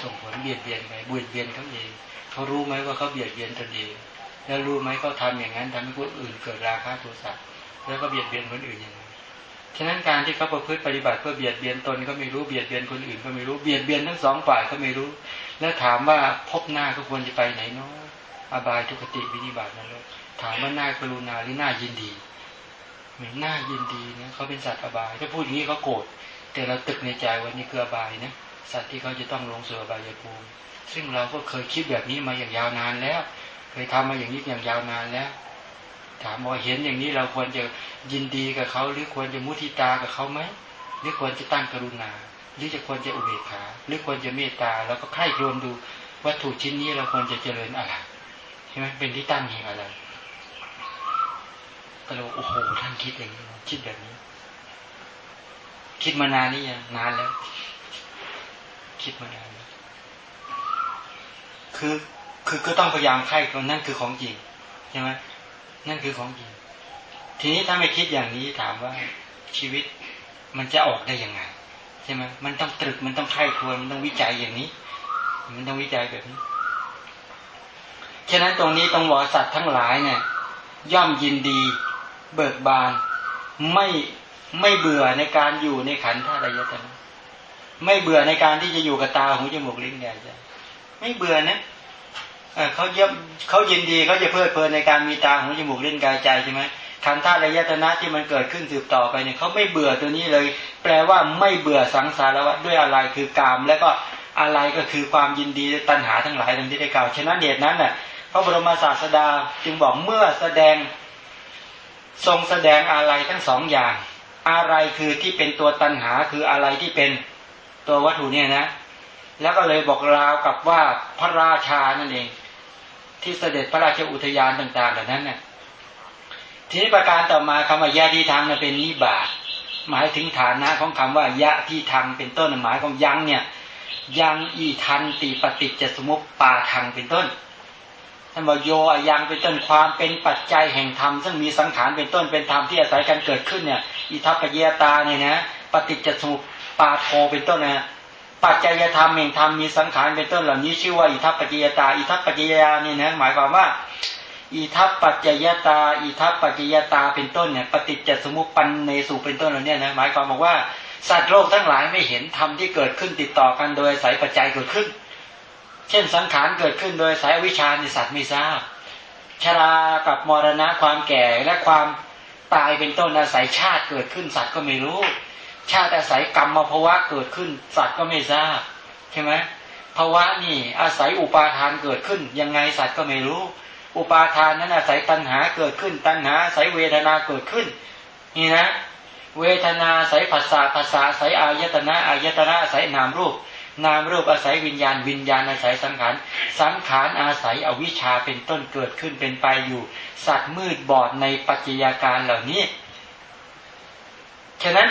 ส่งผลเบียดเบียนไปบุญเบียนเขาเองเขารู้ไหมว่าเขาเบียดเบียนตนเองแล้วรู้ไหมเขาทาอย่างนั้นทำให้คนอื่นเกิดราคะโทสะแล้วก็เบียดเบียนคนอื่นยังไงฉะนั้นการที่เขาประพฤติปฏิบัติเพื่อเบียดเบียนตนก็ไม่รู้เบียดเบียนคนอื่นก็ไม่รู้เบียดเบียนทั้งสองฝ่ายก็ไม่รู้ แล้วถามว่าพบหน้าก็ควรจะไปไหนเนาะอบายทุกติวินิบาตนั่นเลยถามว่าหน้ากรุณาหรือหน้ายินดี เหมือนหน้ายินดีเนี่ยเขาเป็นสัตว์อบาย ถ้าพูดอย่างนี้เขาโกรธแต่เราตึกในใจว่านี่คืออบายนะสัตว์ที่เขาจะต้องลงสู่อบายภูมิซึ่งเราก็เคยคิดแบบนี้มาอย่างยาวนานแล้ว เคยทำมาอย่างนี้อย่างยาวนานแล้ว ถามว่าเห็นอย่างนี้เราควรจะยินดีกับเขาหรือควรจะมุทิตากับเขาไหมหรือควรจะตั้งกรุณา หรือจะควรจะอุเบกขาหรือควรจะเมตตาแล้วก็ใคร่ครวญดูวัตถุชิ้นนี้เราควรจะเจริญอะไรใช่ไหมเป็นที่ตั้งแห่งอะไร เราโอ้โหท่านคิดอย่างนี้คิดแบบนี้ คิดมานานนี่ยังนานแล้ว คิดมานานคือคือก็ต้องพยายามไข้คนนั่นคือของจริงใช่ไหมนั่นคือของจริง ทีนี้ถ้าไม่คิดอย่างนี้ถามว่าชีวิตมันจะออกได้ยังไงใช่ไหมมันต้องตรึกมันต้องไข้ควรมันต้องวิจัยอย่างนี้ มันต้องวิจัยแบบนี้ฉะนั้นตรงนี้ตรงวอสัตว์ทั้งหลายเนี่ย ย่อมยินดี เบิกบาน ไม่ไม่เบื่อในการอยู่ในขันธ์ธาตุยตนะไม่เบื่อในการที่จะอยู่กับตาหูจมูกลิ้นกายใจไม่เบื่อนะเขาเยี่ยมเขายินดีเขาจะเพลิดเพลินในการมีตาหูจมูกลิ้นกายใจใช่ไหมขันธ์ธาตุยตนะที่มันเกิดขึ้นสืบต่อไปเนี่ยเขาไม่เบื่อตัวนี้เลย แปลว่าไม่เบื่อสังสารวัฏด้วยอะไรคือกาม แล้วก็อะไรก็คือความยินดีตัณหาทั้งหลายดังที่ได้กล่าวฉะนั้นเหตุนั้นน่ะพระบรมศาสดาจึงบอกเมื่อแสดง ทรงแสดงอะไรทั้งสองอย่าง อะไรคือที่เป็นตัวตัณหาคืออะไรที่เป็นตัววัตถุเนี่ยนะ แล้วก็เลยบอกราวกับว่าพระราชานั่นเอง ที่เสด็จพระราชอุทยานต่างๆเหล่านั้นเนี่ยทีนี้ประการต่อมาคำว่ายะที่ทางเป็นนิบาตหมายถึงฐานะของคำว่ายะที่ทางเป็นต้นหมายของยังเนี่ยยังอีทันติปฏิจจสมุปปาทางเป็นต้น ท่านบอกโยยังเป็นต้นความเป็นปัจจัยแห่งธรรมซึ่งมีสังขารเป็นต้นเป็นธรรมที่อาศัยกันเกิดขึ้นเนี่ยอิทัปปเยตาเนี่ยนะปฏิจจสมุปปาโทเป็นต้นนะปัจจัยธรรมแห่งธรรมมีสังขารเป็นต้นเหล่านี้ชื่อว่าอิทัปปเยตาอิทัปปเยยานี่นะหมายความว่าอิทัปปัจจยตาอิทัปปัจจยตาเป็นต้นเนี่ยปฏิจจสมุปปันเนสุเป็นต้นเหล่านี้นะหมายความบอกว่าสัตว์โลกทั้งหลายไม่เห็นธรรมที่เกิดขึ้นติดต่อกันโดยสายปัจจัยเกิดขึ้น เช่นสังขารเกิดขึ้นโดยสายวิชาในสัตว์ไม่ทราบชรากับมรณะความแก่และความตายเป็นต้นอาศัยชาติเกิดขึ้นสัตว์ก็ไม่รู้ ชาติอาศัยกรรมมาภาวะเกิดขึ้นสัตว์ก็ไม่ทราบใช่ไหมภาวะนี่อาศัยอุปาทานเกิดขึ้น ยังไงสัตว์ก็ไม่รู้ อุปาทานนั้นอาศัยตัณหาเกิดขึ้น ตัณหาอาศัยเวทนาเกิดขึ้น นี่นะ เวทนาอาศัยภาษาภาษาอาศัยอายตนะอายตนะอาศัยนามรูป นามรูปอาศัยวิญญาณวิญญาณอาศัยสังขารสังขารอาศัยอวิชชาเป็นต้นเกิดขึ้นเป็นไปอยู่ สัตว์มืดบอดในปัจจัยการเหล่านี้ ฉะนั้น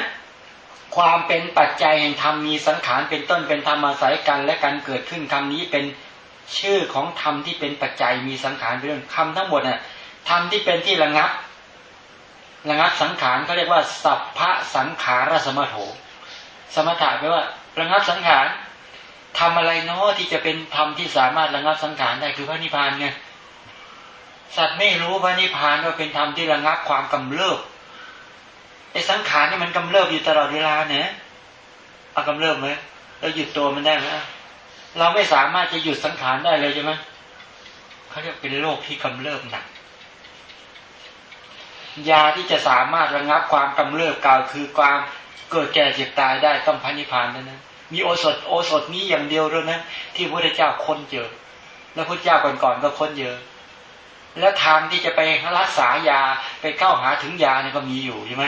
ความเป็นปัจจัยแห่งธรรมมีสังขารเป็นต้นเป็นธรรมอาศัยกัน และการเกิดขึ้นคำนี้เป็นชื่อของธรรมที่เป็นปัจจัยมีสังขารเป็นเรื่องคำทั้งหมดน่ะธรรมที่เป็นที่ระงับระงับสังขารเขาเรียกว่า สัพพะสังขารสมถโถสมถะแปลว่าระงับสังขาร ทำอะไรเนาะที่จะเป็นธรรมที่สามารถระงับสังขารได้คือพระนิพพานไงสัตว์ไม่รู้พระนิพพานว่าเป็นธรรมที่ระงับความกำเริบไอ้สังขารนี่มันกำเริบอยู่ตลอดเวลาเนี่ยเอากำเริบไหมเราหยุดตัวมันได้ไหมเราไม่สามารถจะหยุดสังขารได้เลยใช่ไหมเขาเรียกเป็นโรคที่กำเริบหนักยาที่จะสามารถระงับความกำเริบกล่าวคือความเกิดแก่เจ็บตายได้ต้องพระนิพพานนั้น มีโอสถโอสถนี้อย่างเดียวด้วยนะที่พระเจ้าค้นเจอ แล้วพระเจ้าก่อนๆก็ค้นเจอแล้วทางที่จะไปรักษายาไปเข้าหาถึงยาเนี่ยก็มีอยู่ใช่ไหม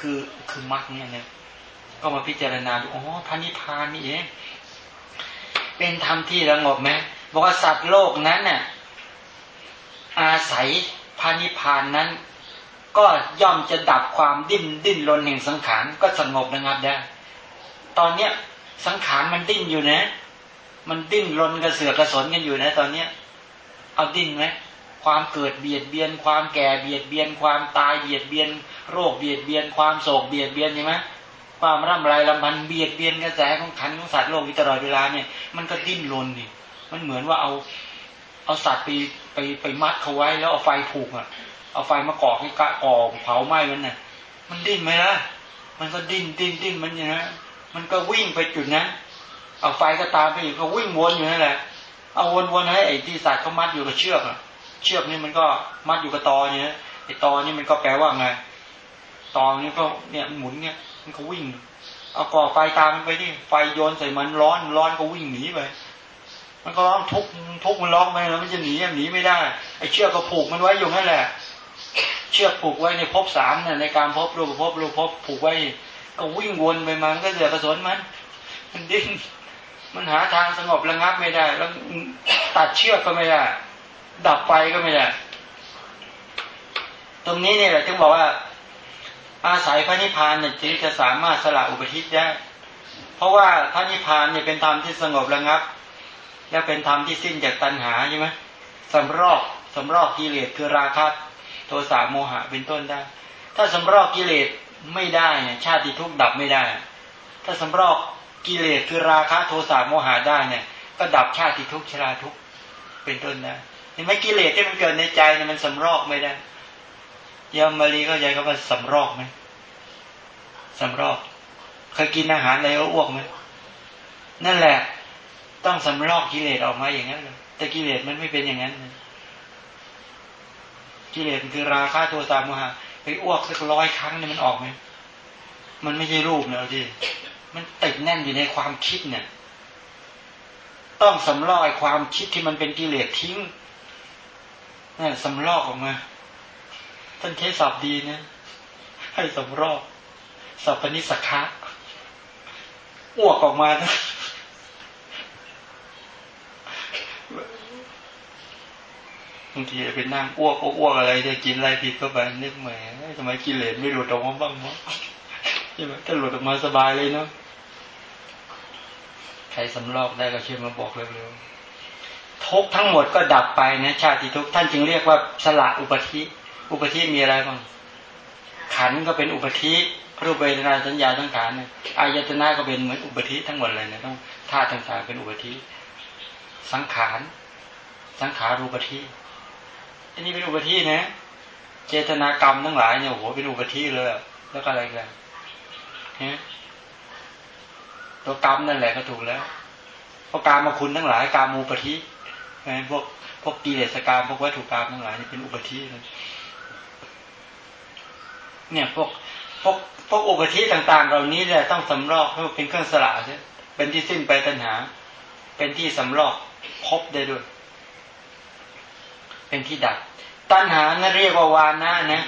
คือคือมรรคเนี่ยเนี่ยก็มาพิจารณาดูอ๋อพระนิพพานนี่เองเป็นธรรมที่ระงบไหมบอกว่าสัตว์โลกนั้นเนี่ยอาศัยพระนิพพานนั้น ก็ย่อมจะดับความดิ้นดิ้นรนแห่งสังขารก็สงบระงับได้ ตอนเนี้ย สังขารมันดิ้นอยู่นะ มันดิ้นรนกระเสือกกระสนกันอยู่นะ ตอนเนี้ย เอาดิ้นไหมความเกิดเบียดเบียน ความแก่เบียดเบียน ความตายเบียดเบียน โรคเบียดเบียน ความโศกเบียดเบียนใช่ไหมความร่ำไรลำพันเบียดเบียนกระแสของขันของสัตว์โลกอยู่ตลอดเวลาเนี่ยมันก็ดิ้นรนนี่มันเหมือนว่าเอา เอาสัตว์ไปไปไปมัดเขาไว้แล้วเอาไฟผูกอะ เอาไฟมาก่อให้กะก่อเผาไหม้มันน่ะ มันดิ้นไหมล่ะมันก็ดิ้นดิ้นดิ้นมันอย่างนั้ มันก็วิ่งไปจุดนั้นเอาไฟก็ตามไปอีกก็วิ่งวนอยู่นั่นแหละ เอาวนๆให้ไอ้ที่สัตว์เขามัดอยู่กับเชือกอะเชือกนี่มันก็มัดอยู่กับตอเนี่ยไอ้ตอนี่มันก็แปลว่าไงตอนี่ก็เนี่ยหมุนเนี่ยมันก็วิ่ง เอาก่อไฟตามมันไปที่ไฟโยนใส่มันร้อนร้อนก็วิ่งหนีไป มันก็ร้องทุกทุกมันร้องไปแล้วมันจะหนีหนีไม่ได้ไอ้เชือกก็ผูกมันไว้อยู่นั่นแหละ เชือกผูกไว้ในภพสามเนี่ยในการพบรูปภพรูปภพผูกไว้ ก็วิ่งวนไปมันก็เสือกระสนมัน มันดิ้นมันหาทางสงบระงับไม่ได้ แล้วตัดเชือกก็ไม่ได้ ดับไฟก็ไม่ได้ ตรงนี้เนี่ยแหละจึงบอกว่า อาศัยพระนิพพานเนี่ยจึงจะสามารถสละอุปธิษได้ เพราะว่าพระนิพพานเนี่ยเป็นธรรมที่สงบระงับ และเป็นธรรมที่สิ้นจากตัณหาใช่ไหมสำรอกสำรอกกิเลสคือราคะโทสะโมหะเป็นต้นได้ ถ้าสำรอกกิเลส ไม่ได้เนี่ยชาติทุกข์ดับไม่ได้ ถ้าสำรอกกิเลสคือราคะโทสะโมหะได้เนี่ย ก็ดับชาติทุกข์ชราทุกข์เป็นต้นนะเห็นไหมกิเลสที่มันเกิดในใจเนี่ยมันสำรอกไม่ได้ยามารีเข้าใจเขาว่าสำรอกไหมสำรอกเคยกินอาหารอะไรแล้วอ้วกไหมนั่นแหละ ต้องสำรอกกิเลสออกมาอย่างนั้นเลยแต่กิเลสมันไม่เป็นอย่างนั้น กิเลสคือราคะโทสะโมหะ ไปอ้วกสักร้อยครั้งเนี่ยมันออกไหมมันไม่ใช่รูปเนอะที่มันติดแน่นอยู่ในความคิดเนี่ย ต้องสำรอกความคิดที่มันเป็นกิเลสทิ้งนี่สำรอกออกมาท่านใช้ศัพท์ดีนะให้สำรอกสัพพนิสักะอ้วกออกมานะ บางทีไปนั่งอ้วกอ้วกอะไรจะกินอะไรผิดเข้าไปนึกแหมทำไมกิเลสไม่หลุดออกมาบ้างวะใช่ไหมถ้าหลุดออกมาสบายเลยเนาะใครสำลอกได้ก็เชื่อมาบอกเร็วๆทุกทั้งหมดก็ดับไปนะชาติทุกท่านจึงเรียกว่าสละอุปธิอุปธิมีอะไรบ้างขันก็เป็นอุปธิรูปเวทนาสัญญาทั้งขานเนี่ยอายตนะก็เป็นเหมือนอุปธิทั้งหมดเลยนะต้องธาตุต่างๆเป็นอุปธิสังขาร สังขารูปธิ อันนี้เป็นอุปธินะ เจตนากรรมทั้งหลายเนี่ยโอ้โหเป็นอุปธิเลย แล้วก็อะไรกันฮตัวกรรมนั่นแหละก็ถูกแล้วเพราะการมาคุณทั้งหลายการมูปธิพวกพวกกิเลสกรรมพวกวัตถุกรรมทั้งหลายนี่เป็นอุปธิเนี่ยพวกพวกพวกอุปธิต่าง ๆ เหล่านี้แหละต้องสำรอกเพื่อเป็นเครื่องสละใช่เป็นที่สิ้นไปตัณหา เป็นที่สำรอกพบได้ด้วย เป็นที่ดับ ตัณหานั่นเรียกว่าวานะนะ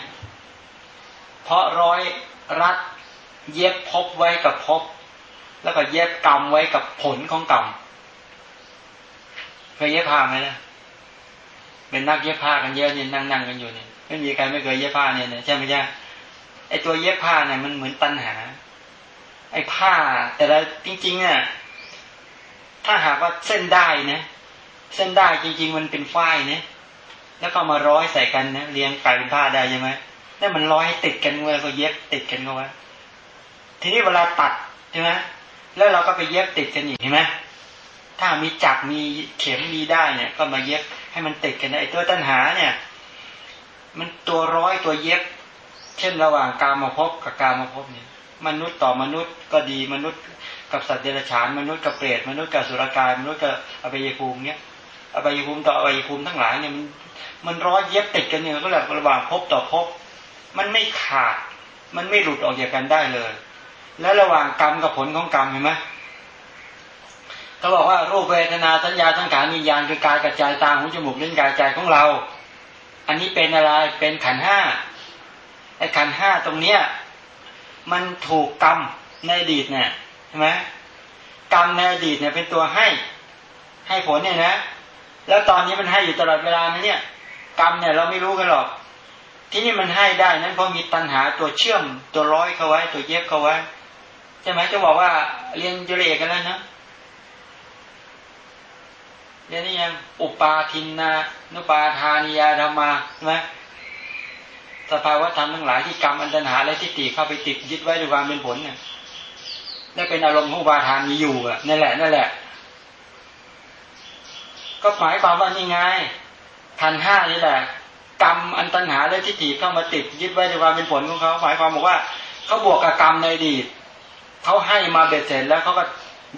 เพราะร้อยรัดเย็บพบไว้กับพบ แล้วก็เย็บกรรมไว้กับผลของกรรมเคยเย็บผ้าไหมนะเป็นนักเย็บผ้ากันเยอะเนี่ยนั่งๆกันอยู่เนี่ยไม่มีใครไม่เคยเย็บผ้าเนี่ยใช่ไหมจ๊ะไอตัวเย็บผ้าเนี่ยมันเหมือนตัณหา ไอผ้า แต่ละจริงๆเนี่ยถ้าหากว่าเส้นได้นะเส้นได้จริง ๆ มันเป็นฝ้ายเนี่ย แล้วก็มาร้อยใส่กันนะเรียงกลายเป็นผ้าได้ใช่ไหมแล้วมันร้อยติดกันเว้ยก็เย็บติดกันเอาไว้ทีนี้เวลาตัดใช่ไหมแล้วเราก็ไปเย็บติดกันอีกเห็นไหมถ้ามีจักมีเข็มมีได้เนี่ย ก็มาเย็บให้มันติดกันไอ้ตัวตัณหาเนี่ย มันตัวร้อยตัวเย็บ เช่นระหว่างกามาพบกับกามาพบเนี่ย มนุษย์ต่อมนุษย์ก็ดีมนุษย์กับสัตว์เดรัจฉานมนุษย์กับเปรตมนุษย์กับสุรกายมนุษย์กับอวัยภูมิเนี่ย อวัยภูมิต่ออวัยภูมิทั้งหลายเนี่ยมันมันร้อยเย็บติดกันเนี่ยก็แบบระหว่างพบต่อพบมันไม่ขาด มันไม่หลุดออกจากกันได้เลย แล้วระหว่างกรรมกับผลของกรรมเห็นไหมเขาบอกว่ารูปเวทนาสัญญาทั้งขานวิญญาณคือกายกระจายตาหูจมูกลิ้นกายใจของเรา อันนี้เป็นอะไรเป็นขันห้าไอ้ขันห้าตรงเนี้ย มันถูกกรรมในอดีตเนี่ยใช่ไหมกรรมในอดีตเนี่ยเป็นตัวให้ ให้ผลเนี่ยนะ แล้วตอนนี้มันให้อยู่ตลอดเวลานะเนี่ย กรรมเนี่ยเราไม่รู้กันหรอก ที่นี่มันให้ได้นั้นเพราะมีตัณหาตัวเชื่อมตัวร้อยเข้าไว้ ตัวเย็บเข้าไว้ใช่ไหมจะบอกว่าเรียนจุเลกันแล้วนะเนี่ยนนี่ยังอุปาทินนานุปาทานิยาธรรมาใช่ไหมสภาวะธรรมทั้งหลายที่กรรมอันตรหาและที่ติเข้าไปติดยึดไว้ด้วยความเป็นผลเนี่ยได้เป็นอารมณ์ของอุปาทานมีอยู่อะนั่นแหละนั่นแหละ ก็หมายความว่านี่ไงทันห้านี่แหละกรรมอันตัญหาและทิฏฐิเข้ามาติดยึดไว้ด้วยความเป็นผลของเขาหมายความบอกว่าเขาบวกกับกรรมในอดีตเขาให้มาเบ็ดเสร็จแล้วเขาก็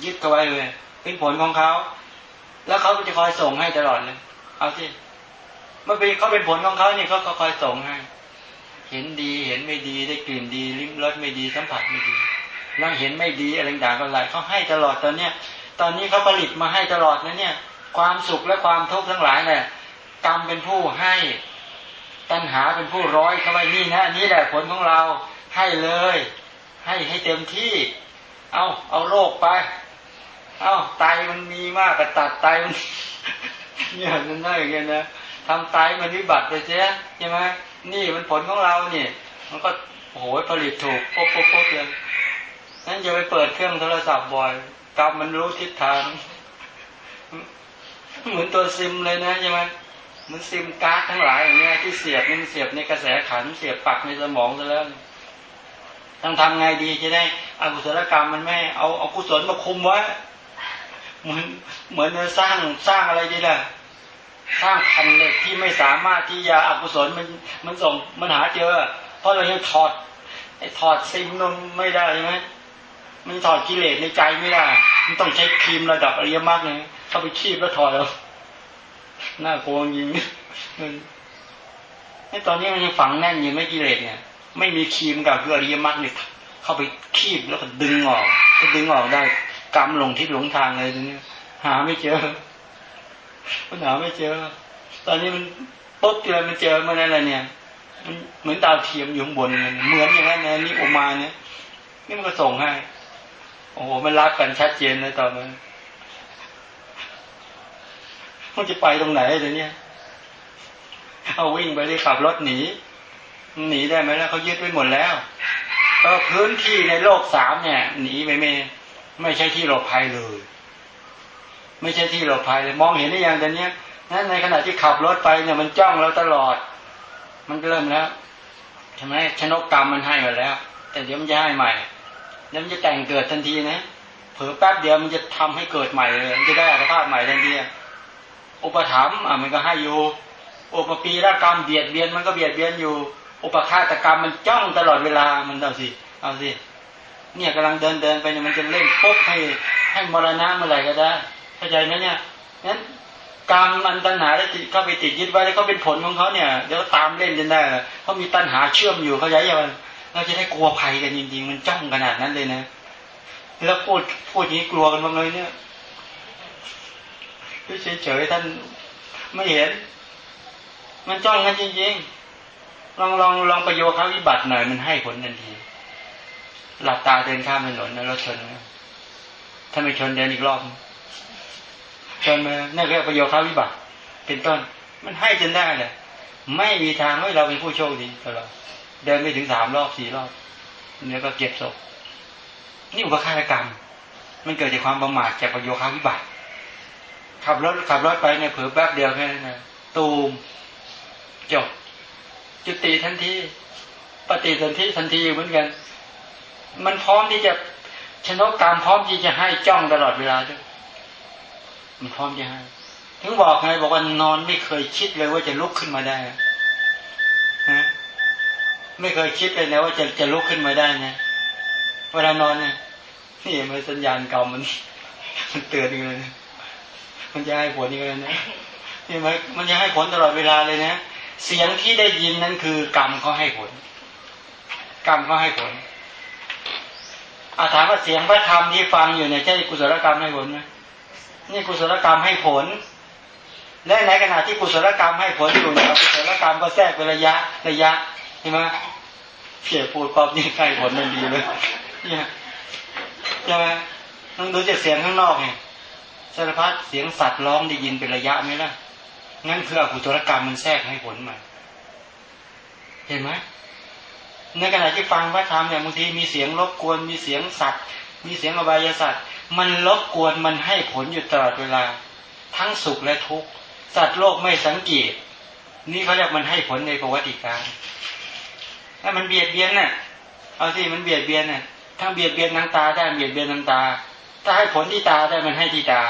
ยึดเอาไว้เลยเป็นผลของเขาแล้วเขาจะคอยส่งให้ตลอดเลยเอาสิเมื่อเป็นเขาเป็นผลของเขาเนี่ยเขาก็คอยส่งให้ เห็นดีเห็นไม่ดีได้กลิ่นดีลิ้มรสไม่ดีสัมผัสไม่ดีแล้วเห็นไม่ดีอะไรต่างๆก็ไรเขาให้ตลอดตอนเนี้ย ตอนนี้เขาผลิตมาให้ตลอดนะเนี่ย ความสุขและความทุกข์ทั้งหลายเนี่ยกรรมเป็นผู้ให้ตัณหาเป็นผู้ร้อยเข้าไปนี่นะนี่แหละผลของเราให้เลย ให้ให้เต็มที่ เอาเอาโรคไป เอาไตมันมีมากก็ตัดไตมันเนี่ยมันได้อย่างเงี้ยนะทำไตมันวิบัติไปเสียใช่ไหมนี่มันผลของเราเนี่ย มันก็โอ้โหผลิตถูกปุ๊บปุ๊บปุ๊บเลยนั่นจะไปเปิดเครื่องโทรศัพท์บ่อยกรรมมันรู้ทิศทาง เหมือนตัวซิมเลยนะใช่ไหมเหมันซิมการ์ดทั้งหลายอย่างเงี้ยที่เสียบนี่มันเสียบในกระแสขันเสียบปักในสมองซะแล้วต้องทำไงดีจะได้อกุศลกรรมมันไม่เอาเอากุศลมาคุมไว้เหมือนเหมือนเสร้างสร้างอะไรดีล่ะสร้างพันเหล็กที่ไม่สามารถที่จะอกุศลมันมันส่งมันหาเจอ เพราะเรายังถอดไอ้ถอดซิมนมไม่ได้ใช่ไหมมันถอดกิเลสในใจไม่ได้ มันต้องใช้ครีมระดับอริยมรรคเลย เข้าไปคีบแล้วถอดแล้วน่ากลัวจริงไอ้ตอนนี้มันยังฝังแน่นอยู่ไม่กิเลสเนี่ย ไม่มีครีมกับคืออริยมรรคเนี่ยเข้าไปคีบแล้วก็ดึงออกก็ดึงออกได้กำลงที่หลงทางเลยตรงนี้หาไม่เจอมันหาไม่เจอ ตอนนี้มันปุ๊บเจอมันเจอมันอะไรเนี่ย มันเหมือนดาวเทียมอยู่ข้างบนเหมือนอย่างนั้นนะนี่ออมาเนี่ยนี่มันก็ส่งให้โอ้โหมันรับกันชัดเจนเลยตอนนั้น มันจะไปตรงไหนเดี๋ยวนี้เอาวิ่งไปได้ขับรถหนีหนีได้ไหมล่ะเขายึดไว้หมดแล้วก็พื้นที่ในโลกสามเนี่ย หนีไปไม่ไม่ใช่ที่หลบภัยเลย ไม่ใช่ที่หลบภัยเลย มองเห็นได้ยังตอนนี้นั้นในขณะที่ขับรถไปเนี่ยมันจ้องเราตลอด มันเริ่มแล้วใช่ไหมชนกกรรมมันให้มาแล้ว แต่เดี๋ยวมันจะให้ใหม่แล้วมันจะแต่งเกิดทันทีนะเผลอแป๊บเดียวมันจะทำให้เกิดใหม่เลยมันจะได้อัตภาพใหม่ทันที อุปถัมภ์มันก็ให้อยู่อุปปีรกรรมเบียดเบียนมันก็เบียดเบียนอยู่ อุปฆาตกรรมมันจ้องตลอดเวลามันเอาสิเอาสิเนี่ยกำลังเดินเดินไปเนี่ยมันจะเล่นปุ๊บให้ให้มรณะเมื่อไหร่ก็ได้เข้าใจไหมเนี่ยนั้นกรรมอันตัณหาได้ติดเข้าไปติดยึดไว้แล้วก็เป็นผลของเขาเนี่ยเดี๋ยวตามเล่นจนได้เพราะมีตัณหาเชื่อมอยู่เขาใจยังเราจะได้กลัวภัยกันจริงๆ มันจ้องขนาดนั้นเลยนะ แล้วพูดพูดนี้กลัวกันบ้างเลยเนี่ย เฉยๆท่านไม่เห็น มันจ้องกันจริงๆลองลองลองประโยชน์เขาวิบัติหน่อยมันให้ผลทันทีหลับตาเดินข้ามถนนแล้วรถชนถ้าไม่ชนเดินอีกรอบชนมานั่นเรียกประโยชน์เขาวิบัติ เป็นต้น มันให้จนได้เลยไม่มีทางให้เราเป็นผู้โชคดีตลอดเดินไม่ถึงสามรอบสี่รอบเนี่ยก็เก็บศพนี่อุปการกรรม มันเกิดจากความประมาทจากประโยชน์วิบัติ ขับรถขับรถไปเนี่ยเผลอแป๊บเดียวแค่นั้นนะตูมจบ จุติทันทีปฏิสันธิทันทีเหมือนกัน มันพร้อมที่จะชนกกรรมพร้อมที่จะให้จ้องตลอดเวลาด้วยมันพร้อมจะให้ถึงบอกไงบอกว่านอนไม่เคยคิดเลยว่าจะลุกขึ้นมาได้นะไม่เคยคิดเลยนะว่าจะจะลุกขึ้นมาได้นะเวลานอนเนี่ยนี่มันสัญญาณเก่ามันมันเตือนเลย มันจะให้ผลนี่เลยนะนี่มันมันจะให้ผลตลอดเวลาเลยนะ เสียงที่ได้ยินนั้นคือกรรมเขาให้ผล กรรมเขาให้ผลอาถามว่าเสียงพระธรรมที่ฟังอยู่เนี่ยใช่กุศลกรรมให้ผลไหมนี่กุศลกรรมให้ผล และในขณะที่กุศลกรรมให้ผลอยู่เนี่ยกุศลกรรมก็แทรกเป็นระยะระยะใช่ไหมเพียพูดความนี่ใกล้ผลมันดีเลยเนี่ยใช่ไหมต้องดูจากเสียงข้างนอกไง สารพัดเสียงสัตว์ร้องได้ยินเป็นระยะไหมล่ะงั้นคืออกุศลกรรมมันแทรกให้ผลมา เห็นไหมในขณะที่ฟังพระธรรมเนี่ยบางทีมีเสียงรบกวนมีเสียงสัตว์ มีเสียงอบายสัตว์ มันรบกวนมันให้ผลอยู่ตลอดเวลา ทั้งสุขและทุกข์สัตว์โลกไม่สังเกต นี่เขาเรียกมันให้ผลในประวัติการถ้ามันเบียดเบียนน่ะเอาสิมันเบียดเบียนน่ะถ้าเบียดเบียนทางตาได้เบียดเบียนทางตา ถ้าให้ผลที่ตาได้มันให้ที่ตา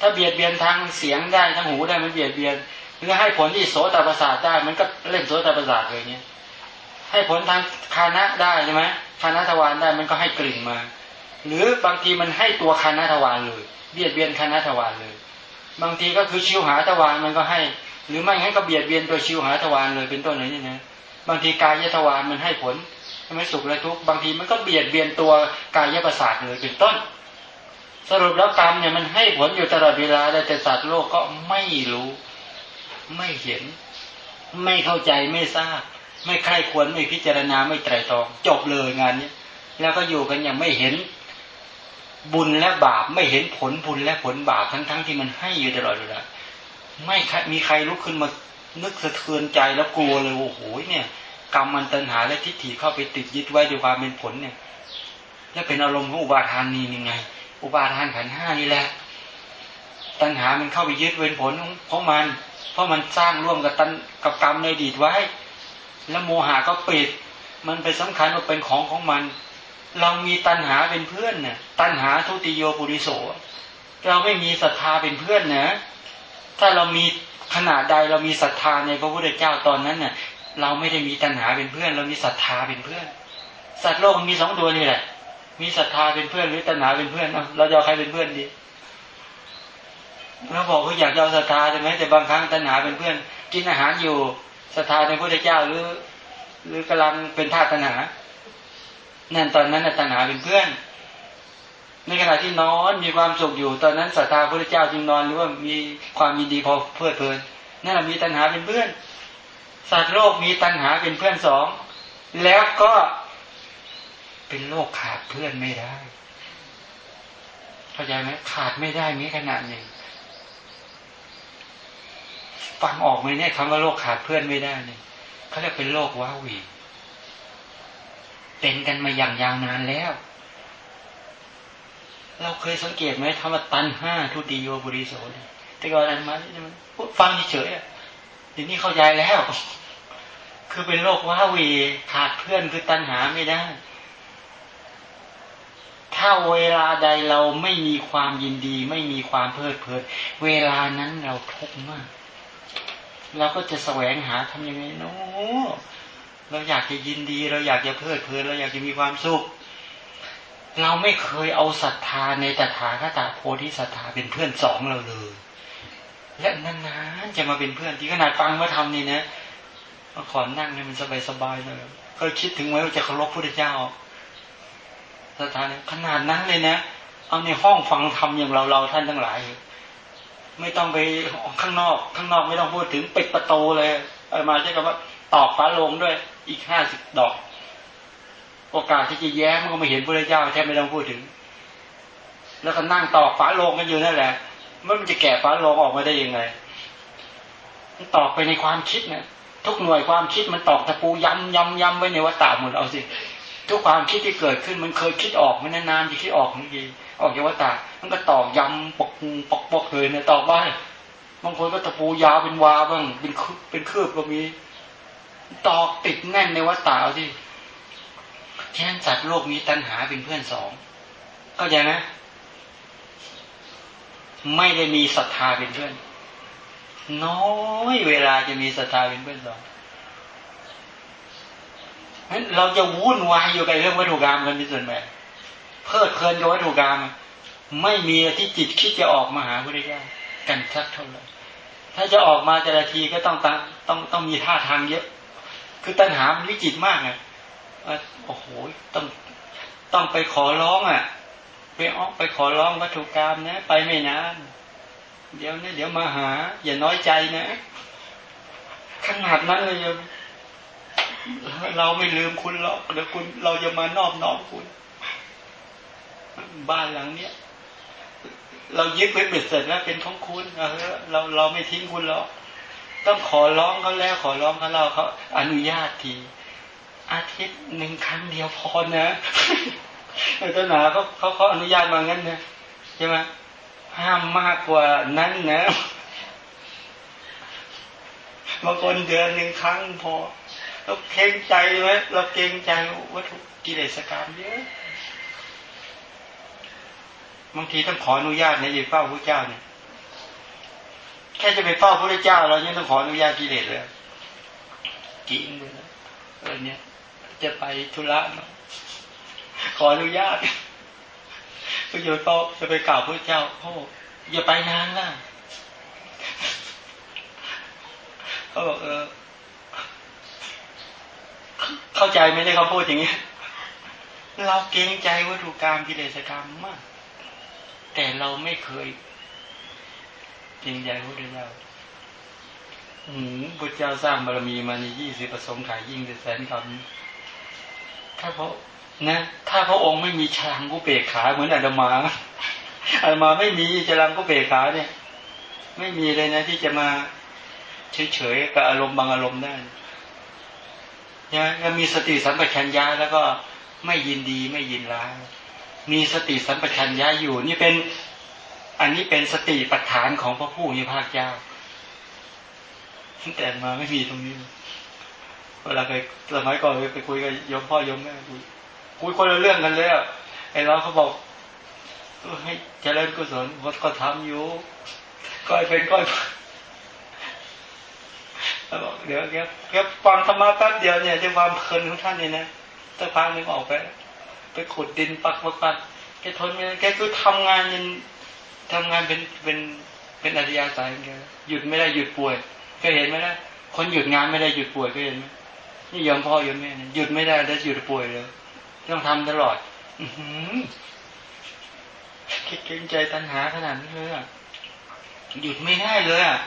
ถ้าเบียดเบียนทางเสียงได้ทางหูได้มันเบียดเบียนหรือให้ผลที่โสตประสาทได้ มันก็เล่นโสตประสาทเลยเนี้ยให้ผลทางคานะได้ใช่ไหมคานะทวารได้มันก็ให้กลิ่นมา หรือบางทีมันให้ตัวคานะทวารเลย เบียดเบียนคานะทวารเลย บางทีก็คือชิวหาทวารมันก็ให้ หรือไม่งั้นก็เบียดเบียนตัวชิวหาทวารเลยเป็นต้นเลยนี่นะบางทีกายทวารมันให้ผลใช่ไหมสุขและทุกข์บางทีมันก็เบียดเบียนตัวกายประสาทเลยเป็นต้น สรุปแล้วกรรมเนี่ยมันให้ผลอยู่ตลอดเวลาแต่สัตว์โลกก็ไม่รู้ ไม่เห็น ไม่เข้าใจไม่ทราบ ไม่ใคร่ควรไม่พิจารณาไม่ไตรตรองจบเลยงานนี้แล้วก็อยู่กันอย่างไม่เห็นบุญและบาปไม่เห็นผลบุญและผลบาปทั้งๆทที่มันให้อยู่ตลอดเวลาไม่มีใครลุกขึ้นมานึกสะเทือนใจแล้วกลัวเลยโอ้โหเนี่ย กรรมมันตัณหาและทิฏฐิเข้าไปติดยึดไว้ด้วยความเป็นผลเนี่ย แล้วเป็นอารมณ์ของอุบาทานนี่ยังไง อุบาทานขันห้านี่แหละ ตัณหามันเข้าไปยึดเป็นผลของมัน เพราะมันสร้างร่วมกับตันกับกรรมในอดีตไว้ แล้วโมหะก็ปิด มันไปสำคัญว่าเป็นของของมัน เรามีตัณหาเป็นเพื่อนเนี่ยตัณหาทุติโยปุริโส เราไม่มีศรัทธาเป็นเพื่อนนะ ถ้าเรามีขนาดใดเรามีศรัทธาในพระพุทธเจ้าตอนนั้นเน่ะ เราไม่ได้มีตัณหาเป็นเพื่อน เรามีศรัทธาเป็นเพื่อน สัตว์โลกมันมีสองตัวนี่แหละ มีศรัทธาเป็นเพื่อนหรือตัณหาเป็นเพื่อนเราจะเอาใครเป็นเพื่อนดีเราบอกเขาอยากจะเอาศรัทธาใช่ไหมแต่บางครั้งตัณหาเป็นเพื่อน กินอาหารอยู่ศรัทธาในพระเจ้าหรือ หรือกำลังเป็นธาตุตัณหานั่นตอนนั้นตัณหาเป็นเพื่อน ในขณะที่นอนมีความสุขอยู่ ตอนนั้นศรัทธาพระเจ้าจึงนอนหรือว่ามีความยินดีพอเพลิดเพลินนั่นแหละมีตัณหาเป็นเพื่อนสัตว์โลกมีตัณหาเป็นเพื่อนสองแล้วก็ เป็นโลกขาดเพื่อนไม่ได้เข้าใจไหมขาดไม่ได้มีขนาดหนึ่งฟังออกไหมเนี่ยคำว่าโลกขาดเพื่อนไม่ได้เนี่ยเขาเรียกเป็นโลกว้าวีเป็นกันมาอย่างยาวนานแล้ว เราเคยสังเกตไหมธรรมตันห้าทุติโยบุริโสแต่ก่อนนั้นมาเนี่ยมันฟังเฉยๆเดี๋ยวนี้เข้าใจแล้ว คือเป็นโรคว้าวีขาดเพื่อนคือตัณหาไม่ได้ ถ้าเวลาใดเราไม่มีความยินดี ไม่มีความเพลิดเพลินเวลานั้นเราทุกข์มากเราก็จะแสวงหาทำยังไงเนาะเราอยากจะยินดี เราอยากจะเพลิดเพลินเราอยากจะมีความสุข เราไม่เคยเอาศรัทธาในตถาคตโพธิศรัทธาเป็นเพื่อนสองเราเลย และนานๆจะมาเป็นเพื่อนที่ขนาดฟังมาทำนี่นะมาขอนั่งให้มันสบายๆเลยเคยคิดถึงไว้ว่าจะเคารพพระเจ้า ศรัทธานขนาดนั้นเลยนะ เอาในห้องฟังธรรมอย่างเราเราท่านทั้งหลาย ไม่ต้องไปข้างนอก ข้างนอกไม่ต้องพูดถึงปิดประตูเลยมาใช้คำว่าตอกฟ้าลงด้วยอีกห้าสิบดอก โอกาสที่จะแย้มมันก็ไม่เห็นพระเจ้าแทบไม่ต้องพูดถึง แล้วก็นั่งตอกฝาโลงกันอยู่นั่นแหละมันจะแกะฝาโลงออกมาได้ยังไงมันตอกไปในความคิดเนี่ยทุกหน่วยความคิดมันตอกตะปูย้ำย้ำย้ำไว้ในวัฏฏะหมดเอาสิ ทุกความคิดที่เกิดขึ้นมันเคยคิดออกมันนานๆจะคิดออกนี่ออกจาวัฏฏะมันก็ตอกย้ำปกปกปกเลยเนี่ยตอกไว้บางคนก็ตะปูยาวเป็นวาบ้างเป็นเป็นคืบก็มีตอกติดแน่นในวัฏฏะเอาสิฉะนั้นสัตว์โลกมีตัณหาเป็นเพื่อนสองเข้าใจไหมไม่ได้มีศรัทธาเป็นเพื่อน น้อยเวลาจะมีศรัทธาเป็นเพื่อนสอง นั้นเราจะวุ่นวายอยู่กับเรื่องวัตถุกรรมกันเป็นส่วนใหญ่เพลิดเพลินกับวัตถุกรรม ไม่มีที่จิตคิดจะออกมาหาพระเจ้ากันสักเท่าไหร่ถ้าจะออกมาแต่ละทีก็ต้องต้องต้องต้องมีท่าทางเยอะ คือตัณหามันวิจิตมากไงโอ้โหต้องต้องไปขอร้องอะ ไปออกไปขอร้องวัตถุกรรมนะ ไปไม่นานเดี๋ยวนี้เดี๋ยวมาหา อย่าน้อยใจนะขนาดนั้นเลย เราไม่ลืมคุณหรอกเดี๋ยวคุณเราจะมานอบน้อมคุณ บ้านหลังเนี้ยเรายึดไว้เบ็ดเสร็จแล้วเป็นของคุณเออเราเราไม่ทิ้งคุณหรอกต้องขอร้องเขาแล้วขอร้องเขาเราเขาอนุญาตที อาทิตย์หนึ่งครั้งเดียวพอนะศาสนาเขาเขาเขาอนุญาตมางั้นนะใช่ไหมห้ามมากกว่านั้นนะบางคนเดือนหนึ่งครั้งพอ เราเกรงใจไหมเราเกรงใจวัตถุกิเลสกรรมเยอะบางทีต้องขออนุญาตนะอย่เฝ้าพระเจ้าเนี่ยแค่จะไปเฝ้าพระเจ้า เรายังต้องขออนุญาตกิเลสเลยกินเลยเออเนี่ย จะไปธุระขออนุญาตก็จะไปจะไปกล่าวพระเจ้าพ่ออย่าไปนานนะเขาบอกเออ เข้าใจไหมที่เขาพูดอย่างนี้ เราเกรงใจวัตถุกรรมกิเลสกรรมมาก แต่เราไม่เคยเกรงใจพระเจ้าอืมพระเจ้าสร้างบารมีมาในยี่สิบประสงค์ขายยิ่งแสนคำถ้าพระนะ ถ้าพระองค์ไม่มีฉลังกุเบกขาเหมือนอาดมาอาดมาไม่มีฉลังกุเบกขาเนี่ย ไม่มีเลยนะที่จะมาเฉยๆกับอารมณ์บางอารมณ์ได้ ยังมีสติสัมปชัญญะแล้วก็ไม่ยินดีไม่ยินร้าย มีสติสัมปชัญญะอยู่ นี่เป็นอันนี้เป็นสติปัฏฐานของพระผู้มีพระเจ้าแต่มาไม่มีตรงนี้ เวลาไปสมัยก่อนไปคุยกับยมพ่อยมแม่คุยคุยคนละเรื่องกันเลยอะไอ้เราเขาบอกให้เจริญกุศลวัดก็ทำอยู่ก้อยเป็นก้อย บอกเดี๋ยวแกแกฟังธรรมะแป๊บเดียวเนี่ยด้วยความเพลินของท่านเนี่ยนะสักพักนึงออกไป ไปขุดดินปักปักปักแกทนเนี่ยแกคือทำงานยันทำงานเป็นเป็นเป็นอริยาสายแกหยุดไม่ได้หยุดป่วยเคยเห็นไหมนะคนหยุดงานไม่ได้หยุดป่วยเคยเห็นไหมนี่ยอมพ่อยอมแม่หยุดไม่ได้แล้วหยุดป่วยเลยต้องทำตลอด อืคิดเกรงใจตัณหาขนาดนี้เลยหยุดไม่ได้เลยอะ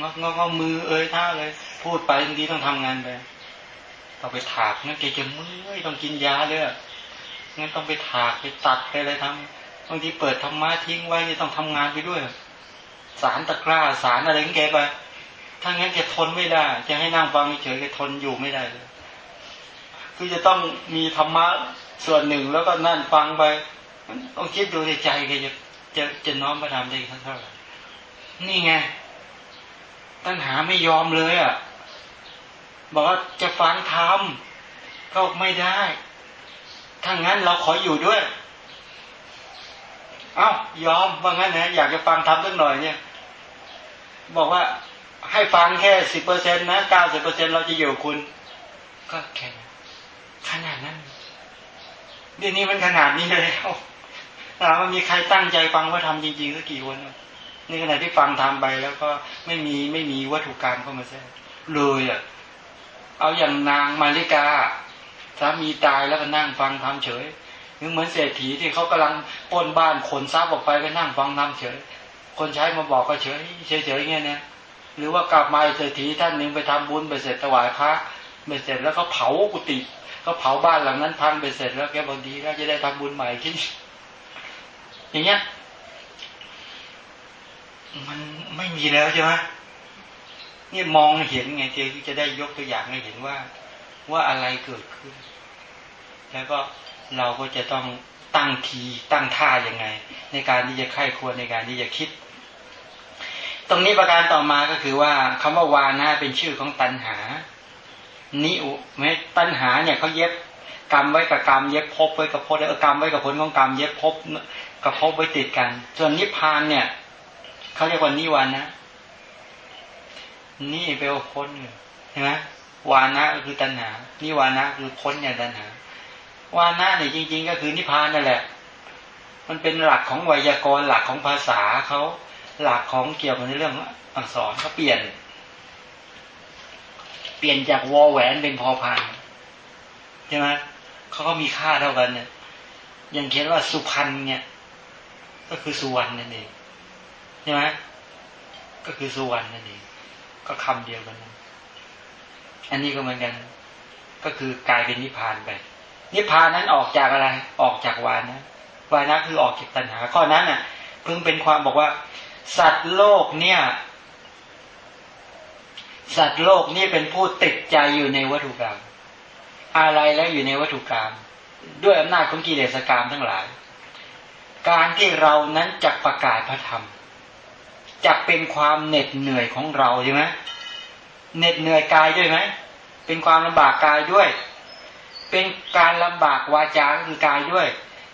งอกงอกมือเอ้ยท่าเลย พูดไปบางทีต้องทำงานไปต้องไปถากงั้นแกจะมื่อยต้องกินยาเลยงั้นต้องไปถากไปตัดไปอะไรทำบางทีเปิดธรรมะทิ้งไว้นี่ต้องทำงานไปด้วย สารตะกร้าสารอะไรของแกไปถ้างั้นแกทนไม่ได้จะให้นั่งฟังเฉยแกทนอยู่ไม่ได้เลยคือจะต้องมีธรรมะส่วนหนึ่งแล้วก็นั่นฟังไปต้องคิดดูในใจแกจะจะจะน้อมมาทำได้เท่าไหร่นี่ไง ตัณหาไม่ยอมเลยอะ บอกว่าจะฟังธรรมก็ไม่ได้ถ้างั้นเราขออยู่ด้วย เอา้ายอมว่างั้นนะอยากจะฟังธรรมสักหน่อยเนี่ย บอกว่าให้ฟังแค่สิบเปอร์เซ็นต์นะเก้าสิบเปอร์เซ็นเราจะอยู่คุณ ก็แค่ขนาดนั้นเดี๋ยวนี้มันขนาดนี้เลยถามว่ามีใครตั้งใจฟังว่าทำจริงๆสักกี่คน นี่ขณะที่ฟังทำไปแล้วก็ไม่มีไม่มีวัตถุกรรมเข้ามาแทรกเลยอะเอาอย่างนางมาริกาสามีตายแล้วก็นั่งฟังทำเฉยหรือเหมือนเศรษฐีที่เขากำลังปนบ้านขนทรัพย์ออกไปก็นั่งฟังทำเฉย คนใช้มาบอกก็เฉยเฉยเฉยเงี้ยนะหรือว่ากลับมาเศรษฐีท่านหนึ่งไปทำบุญไปเสร็จถวายพระไปเสร็จแล้วก็เผากุฏิก็เผาบ้านหลังนั้นพังไปเสร็จแล้วแกบอกดีแล้วจะได้ทำบุญใหม่ที่อย่างเงี้ย มันไม่มีแล้วใช่ไหมนี่มองเห็นไงเจจะได้ยกตัวอย่างให้เห็นว่า ว่าอะไรเกิดขึ้น แล้วก็เราก็จะต้องตั้งทีตั้งท่ายังไง ในการที่จะไข้ควรในการที่จะคิด ตรงนี้ประการต่อมาก็คือว่าคำว่าวานาเป็นชื่อของตัณหา นิอุไหมตัณหาเนี่ยเขาเย็บกรรมไว้กับกรรมเย็บพบไว้กับพบแล้วกรรมไว้กับผลของกรรมเย็บพบกับพบไว้ติดกัน ส่วนนิพพานเนี่ย เขาเรียกว่านิวานะ นี่เปลว่าพ้นใช่ไหมวานะคือตัณหา นิวานะคือพ้นเนี่ยตัณหาวานะเนี่ยจริง ๆ ก็คือนิพพานนั่นแหละ มันเป็นหลักของไวยากรณ์หลักของภาษาเขาหลักของเกี่ยวกับในเรื่องอักษรเขาเปลี่ยน เปลี่ยนจากวอแหวนเป็นพอพานใช่ไหมเขาก็มีค่าเท่ากันเนี่ยย่างเขียนว่าสุพรรณเนี่ย ก็คือสุวรรณนั่นเอง ช่ไหมก็คือสุวรรณนั่นเองก็คำเดียวกันนอันนี้ก็เหมือนกัน ก็คือกลายเป็นนิพพานไป นิพพานนั้นออกจากอะไร ออกจากวานะวานะคือออกจากตัณหา ข้อนั้นอะเพิ่งเป็นความบอกว่า สัตว์โลกเนี่ย สัตว์โลกนี่เป็นผู้ติดใจอยู่ในวัตถุกรรม อะไรแล้วอยู่ในวัตถุกรรม ด้วยอำนาจของกิเลสกรรมทั้งหลาย การที่เรานั้นจักประกาศพระธรรม จะเป็นความเหน็ดเหนื่อยของเราใช่ไหมเหน็ดเหนื่อยกายด้วยไหมเป็นความลำบากกายด้วย เป็นการลำบากวาจากคือกายด้วย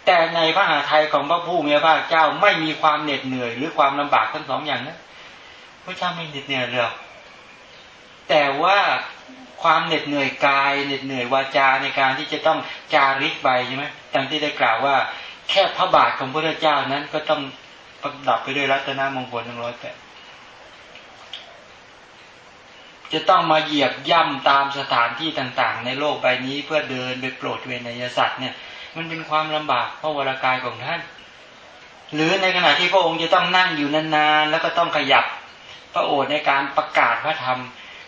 แต่ในพระหาไทยของพระผู้มีพระเจ้าไม่มีความเหน็ดเหนื่อย หรือความลำบากทั้งสองอย่างนะพระเจ้าไม่เหน็ดเหนื่อยเลยแต่ว่าความเหน็ดเหนื่อยกายเหน็ดเหนื่อยวาจาในการที่จะต้องจาริกไปใช่ไหมดังที่ได้กล่าวว่า แค่พระบาทของพระเจ้านั้นก็ต้อง ประดับไปด้วยรัตนมงคลทั้งร้อยแปดจะต้องมาเหยียบย่ำตามสถานที่ต่างๆ ในโลกใบนี้เพื่อเดินไปโปรดเวนยสัตว์เนี่ย มันเป็นความลำบากเพราะวรากายของท่าน หรือในขณะที่พระองค์จะต้องนั่งอยู่นานๆ แล้วก็ต้องขยับพระโอษฐ์ในการประกาศพระธรรม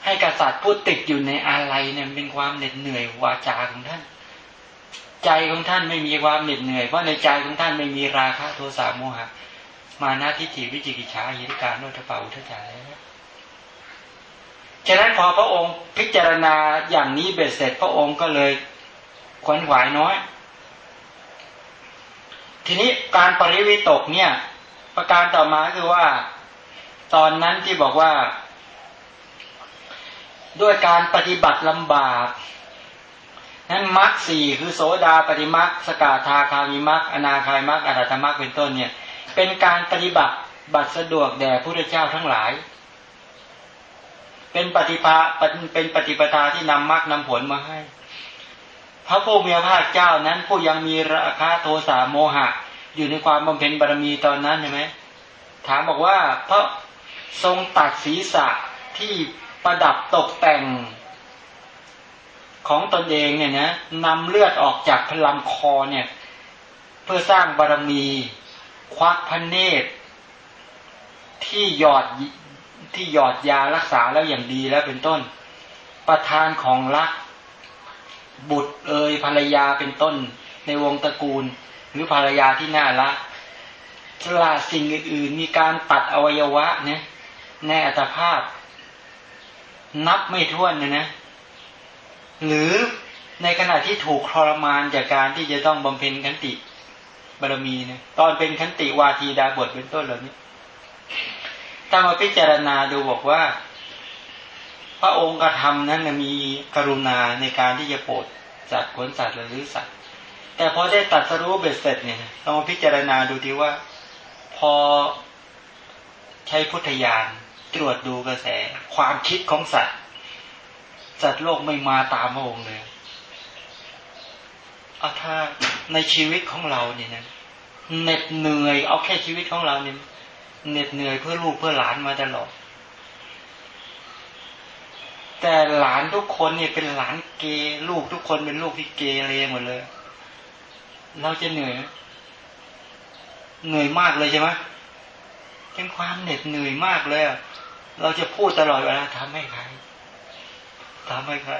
ให้กษัตริย์ผู้ติดอยู่ในอะไรเนี่ยเป็นความเหน็ดเหนื่อยวาจาของท่าน ใจของท่านไม่มีความเหน็ดเหนื่อยเพราะในใจของท่านไม่มีราคะโทสะโมหะ มานาทิฏฐิวิจิกิจฉาหิริการโนทปาอุทจาแล้วฉะนั้นพอพระองค์พิจารณาอย่างนี้เบ็ดเสร็จพระองค์ก็เลยขวนขวายน้อย ทีนี้การปริวิตกเนี่ย ประการต่อมาคือว่า ตอนนั้นที่บอกว่า ด้วยการปฏิบัติลำบากนั้นมรรคสี่คือโสดาปฏิมรรคสกาธาคามิมรรคอนาคายมรรคอรัตมรรคเป็นต้นเนี่ย เป็นการปฏิบัติบัตรสะดวกแด่พระเจ้าทั้งหลาย เป็นปฏิภาเป็นปฏิปทาที่นำมรรคนำผลมาให้ พระผู้มีพระภาคเจ้านั้นผู้ยังมีราคะโทสะโมหะ อยู่ในความบำเพ็ญบารมีตอนนั้นใช่ไหมถามบอกว่าเพราะทรงตัดศีรษะที่ประดับตกแต่งของตนเองเนี่ยนะนำเลือดออกจากพลำคอเนี่ย เพื่อสร้างบารมี ควักพระเนตร ที่หยอดที่หยอดยารักษาแล้วอย่างดีแล้วเป็นต้น ประธานของรัก บุตรเอยภรรยาเป็นต้น ในวงตระกูล หรือภรรยาที่น่ารักสละสิ่งอื่นๆมีการตัดอวัยวะเนี่ยในอัตภาพ นับไม่ถ้วนนะนะหรือในขณะที่ถูกทรมานจากการที่จะต้องบำเพ็ญขันติ บารมีเนี่ยตอนเป็นขันติวาทีดาบทเป็นต้นเหล่านี้ถ้ามาพิจารณาดูบอกว่า พระองค์กระทำนั้นมีกรุณาในการที่จะโปรดจัดขนสัตว์หรือสัตว์ แต่พอได้ตัดสรู้เบ็ดเสร็จเนี่ยเรามาพิจารณาดูทีว่า พอใช้พุทธญาณตรวจดูกระแส ความคิดของสัตว์สัตว์โลกไม่มาตามพระองค์เลยเอาถ้า ในชีวิตของเราเนี่ยนะเหน็ดเหนื่อยเอาแค่ชีวิตของเราเนี่ยเหน็ดเหนื่อยเพื่อลูกเพื่อหลานมาตลอดแต่หลานทุกคนเนี่ยเป็นหลานเกลูกทุกคนเป็นลูกที่เกเรหมดเลย เราจะเหนื่อยเหนื่อยมากเลยใช่ไหมเป็นความเหน็ดเหนื่อยมากเลยเราจะพูดตลอดเวลาทำให้ใครทำให้ใคร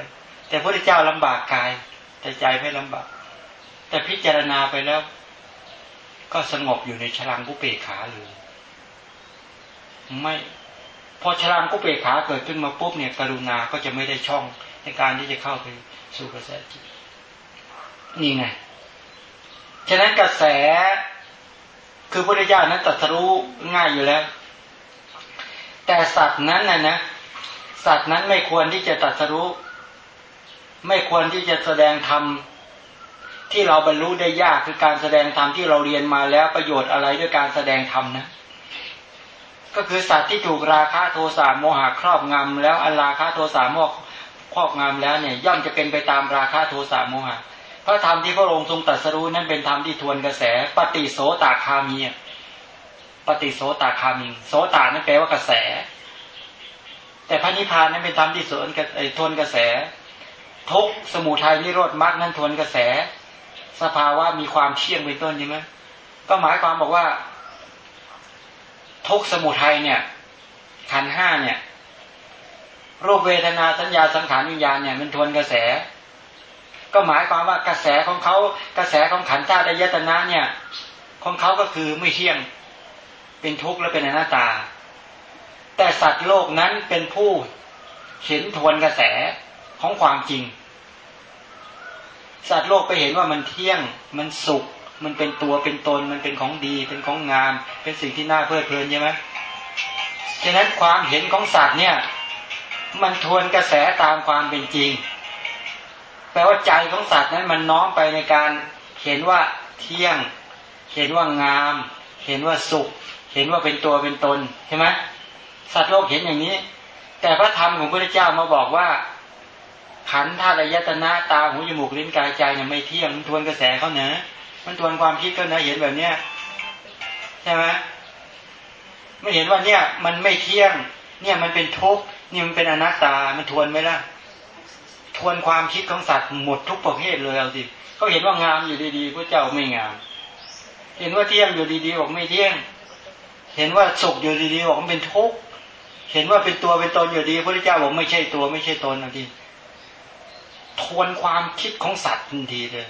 แต่พระเจ้าลำบากกาย แต่ใจไม่ลำบาก แต่พิจารณาไปแล้ว ก็สงบอยู่ในฉลังกุเปขาเลยไม่พอฉลังกุเปขาเกิดขึ้นมาปุ๊บเนี่ยกรุณาก็จะไม่ได้ช่องในการที่จะเข้าไปสู่กระแสจิตนี่ไงฉะนั้นกระแสคือพระเจ้านั้นตรัสรู้ง่ายอยู่แล้ว แต่สัตว์นั้นนะนะสัตว์นั้นไม่ควรที่จะตัดสรู้ ไม่ควรที่จะแสดงธรรม ที่เราบรรลุได้ยากคือการแสดงธรรมที่เราเรียนมาแล้วประโยชน์อะไรด้วยการแสดงธรรมนะ ก็คือสัตว์ที่ถูกราคะโทสะโมหะครอบงำแล้วอราคะโทสะโมหครอบงำแล้วเนี่ย ย่อมจะเป็นไปตามราคะโทสะโมหะพระธรรมที่พระองค์ทรงตรัสรู้นั้นเป็นธรรมที่ทวนกระแส ปฏิโสตาคามีปฏิโสตาคามิงโสตานั้นแปลว่ากระแส แต่พระนิพพานนั้นเป็นธรรมที่สวนกับทวนกระแส ทุกสมุทัยนิโรธมรรคนั้นทวนกระแส สภาวะมีความเที่ยงเป็นต้นใช่ไหมก็หมายความบอกว่า ทุกสมุทัยเนี่ยขันห้าเนี่ยรูปเวทนาสัญญาสังขารวิญญาณเนี่ยมันทวนกระแส ก็หมายความว่ากระแสของเขากระแสของขันธ์ธาตุยตนะเนี่ย ของเขาก็คือไม่เที่ยงเป็นทุกข์และเป็นอนัตตา แต่สัตว์โลกนั้นเป็นผู้เห็นทวนกระแสของความจริง สัตว์โลกไปเห็นว่ามันเที่ยง มันสุข มันเป็นตัวเป็นตน มันเป็นของดี เป็นของงาม เป็นสิ่งที่น่าเพลิดเพลินใช่ไหมฉะนั้นความเห็นของสัตว์เนี่ย มันทวนกระแสตามความเป็นจริง แปลว่าใจของสัตว์นั้นมันน้อมไปในการเห็นว่าเที่ยง เห็นว่างาม เห็นว่าสุข เห็นว่าเป็นตัวเป็นตนใช่ไหมสัตว์โลกเห็นอย่างนี้ แต่พระธรรมของพระเจ้ามาบอกว่า ขันธาตุยตนาตาหูจมูกลิ้นกายใจเนี่ยไม่เที่ยงมันทวนกระแสเขาเนอะมันทวนความคิดเขาเนอะเห็นแบบเนี้ยใช่ไหมไม่เห็นว่าเนี่ย มันไม่เที่ยง เนี่ยมันเป็นทุกข์นี่มันเป็นอนัตตา มันทวนไหมล่ะ ทวนความคิดของสัตว์หมดทุกประเภทเลยเอาสิเขาเห็นว่างามอยู่ดีๆพระเจ้าไม่งาม เห็นว่าเที่ยงอยู่ดีๆบอกไม่เที่ยง เห็นว่าสุขอยู่ดีๆบอกมันเป็นทุกข์เห็นว่าเป็นตัวเป็นตนอยู่ดีพระเจ้าบอกไม่ใช่ตัวไม่ใช่ตนนะที ทวนความคิดของสัตว์ทันทีเลย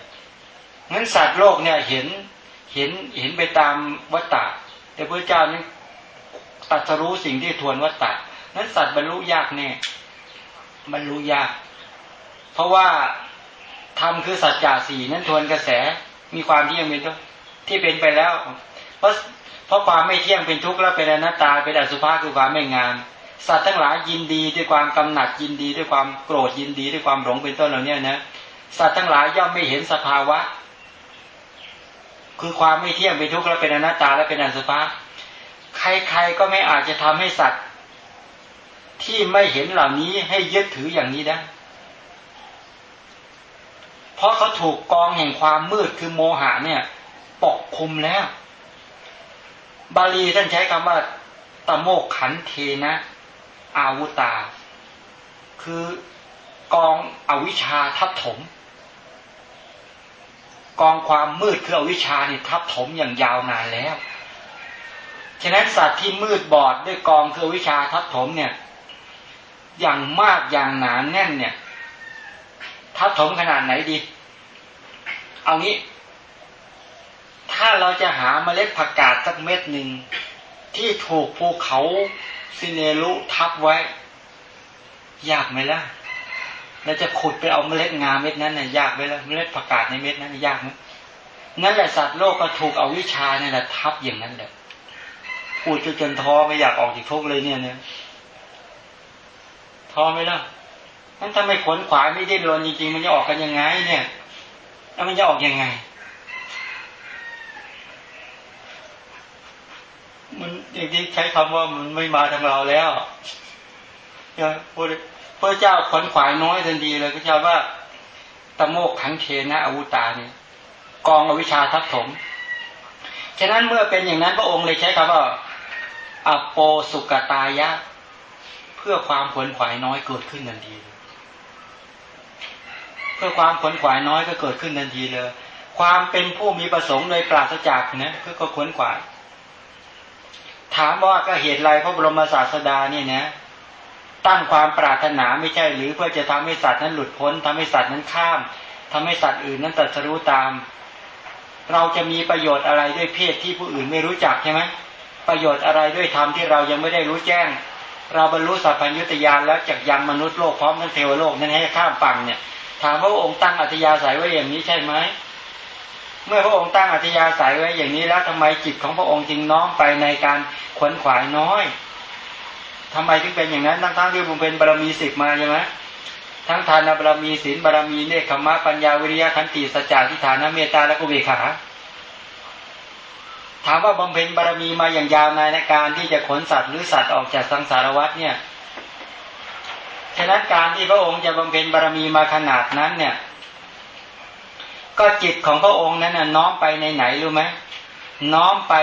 งั้นสัตว์โลกเนี่ยเห็นเห็นเห็นไปตามวัตตะแต่พระเจ้านี่ตัดสรู้สิ่งที่ทวนวัตตะนั้นสัตว์บรรลุยากแน่บรรลุยาก เพราะว่าทำคือสัจจะสี่นั้นทวนกระแสมีความที่ยังเป็นที่เป็นไปแล้ว เพราะเพราะความไม่เที่ยงเป็นทุกข์แล้วเป็นอนัตตาเป็นอสุภะคือความไม่งาม สัตว์ทั้งหลายยินดีด้วยความกำหนัดยินดีด้วยความโกรธยินดีด้วยความหลงเป็นต้นเหล่านี้นะสัตว์ทั้งหลายย่อมไม่เห็นสภาวะ คือความไม่เที่ยงเป็นทุกข์และเป็นอนัตตาและเป็นอสุภะใครๆก็ไม่อาจจะทำให้สัตว์ ที่ไม่เห็นเหล่านี้ให้ยึดถืออย่างนี้ได้ เพราะเขาถูกกองแห่งความมืดคือโมหะเนี่ย ปกคลุมแล้ว บาลีท่านใช้คำว่าตโมกขันเทนะ อาวุตา คือกองอวิชชาทับถม กองความมืดคืออวิชชานี่ทับถมอย่างยาวนานแล้วฉะนั้นสัตว์ที่มืดบอดด้วยกองคือวิชาทับถมเนี่ย อย่างมากอย่างหนานแน่นเนี่ย ทับถมขนาดไหนดี เอางี้ ถ้าเราจะหาเมล็ดผักกาดสักเม็ดหนึ่งที่ถูกภูเขา ซิเนรุทับไว้ ยากไหมล่ะเราจะขุดไปเอาเมล็ดงาเม็ดนั้นน่ะยากไหมล่ะเมล็ดผักกาดในเม็ดนั้นยากไหมนั่นแหละสัตว์โลกก็ถูกเอาวิชาเนี่ยแหละทับอย่างนั้นแหละพูดจนท้อไม่อยากออกจากทุกเลยเนี่ยเนี่ยท้อไหมล่ะนั้นถ้าไม่ขนขวายไม่ได้รนจริงๆ มันจะออกกันยังไง เนี่ย แล้วมันจะออกยังไง มันอย่างที่ใช้คำว่ามันไม่มาทางเราแล้วเนี่ยพระเจ้าขนขวายน้อยทันทีเลยพระเจ้าว่าตะโมกขังเทนะอาวุตาเนี่ยกองอวิชชาทับถม ฉะนั้นเมื่อเป็นอย่างนั้นพระองค์เลยใช้คำว่าอโปสุกตายะ เพื่อความขวนขวายน้อยเกิดขึ้นทันทีเพื่อความขนขวายน้อยก็เกิดขึ้นทันทีเลย ความเป็นผู้มีประสงค์โดยปราศจากนะเพื่อก็ขนขวาย ถามว่าก็เหตุไรพระบรมศาสดาเนี่ยนะตั้งความปรารถนาไม่ใช่หรือเพื่อจะทำให้สัตว์นั้นหลุดพ้นทำให้สัตว์นั้นข้ามทำให้สัตว์อื่นนั้นตัดสรู้ตาม เราจะมีประโยชน์อะไรด้วยเพศที่ผู้อื่นไม่รู้จักใช่ไหมประโยชน์อะไรด้วยธรรมที่เรายังไม่ได้รู้แจ้ง เราบรรลุสัพพัญญุตยานแล้วจากยังมนุษย์โลกพร้อมทั้งเทวโลกนั้นให้ข้ามฝั่งเนี่ย ถามพระองค์ตั้งอัธยาศัยไว้อย่างนี้ใช่ไหม เมื่อพระองค์ตั้งอัธยาศัยไว้อย่างนี้แล้วทำไมจิตของพระองค์จึงน้อมไปในการขวนขวายน้อยทำไมถึงเป็นอย่างนั้น ทั้งทั้งที่บุญเป็นบารมีสิบมาใช่ไหมทั้งทานบารมีศีลบารมีเนคขมะปัญญาวิริยะขันติสัจจะทิฏฐานเมตตาและกุเบขาถามว่าบำเพ็ญบารมีมาอย่างยาวนานในการที่จะขนสัตว์หรือสัตว์ออกจากสังสารวัฏเนี่ยฉะนั้นการที่พระองค์จะบำเพ็ญบารมีมาขนาดนั้นเนี่ย ก็จิตของพระองค์นั้นน่ะน้อมไปในไหนรู้ไหมน้อมไป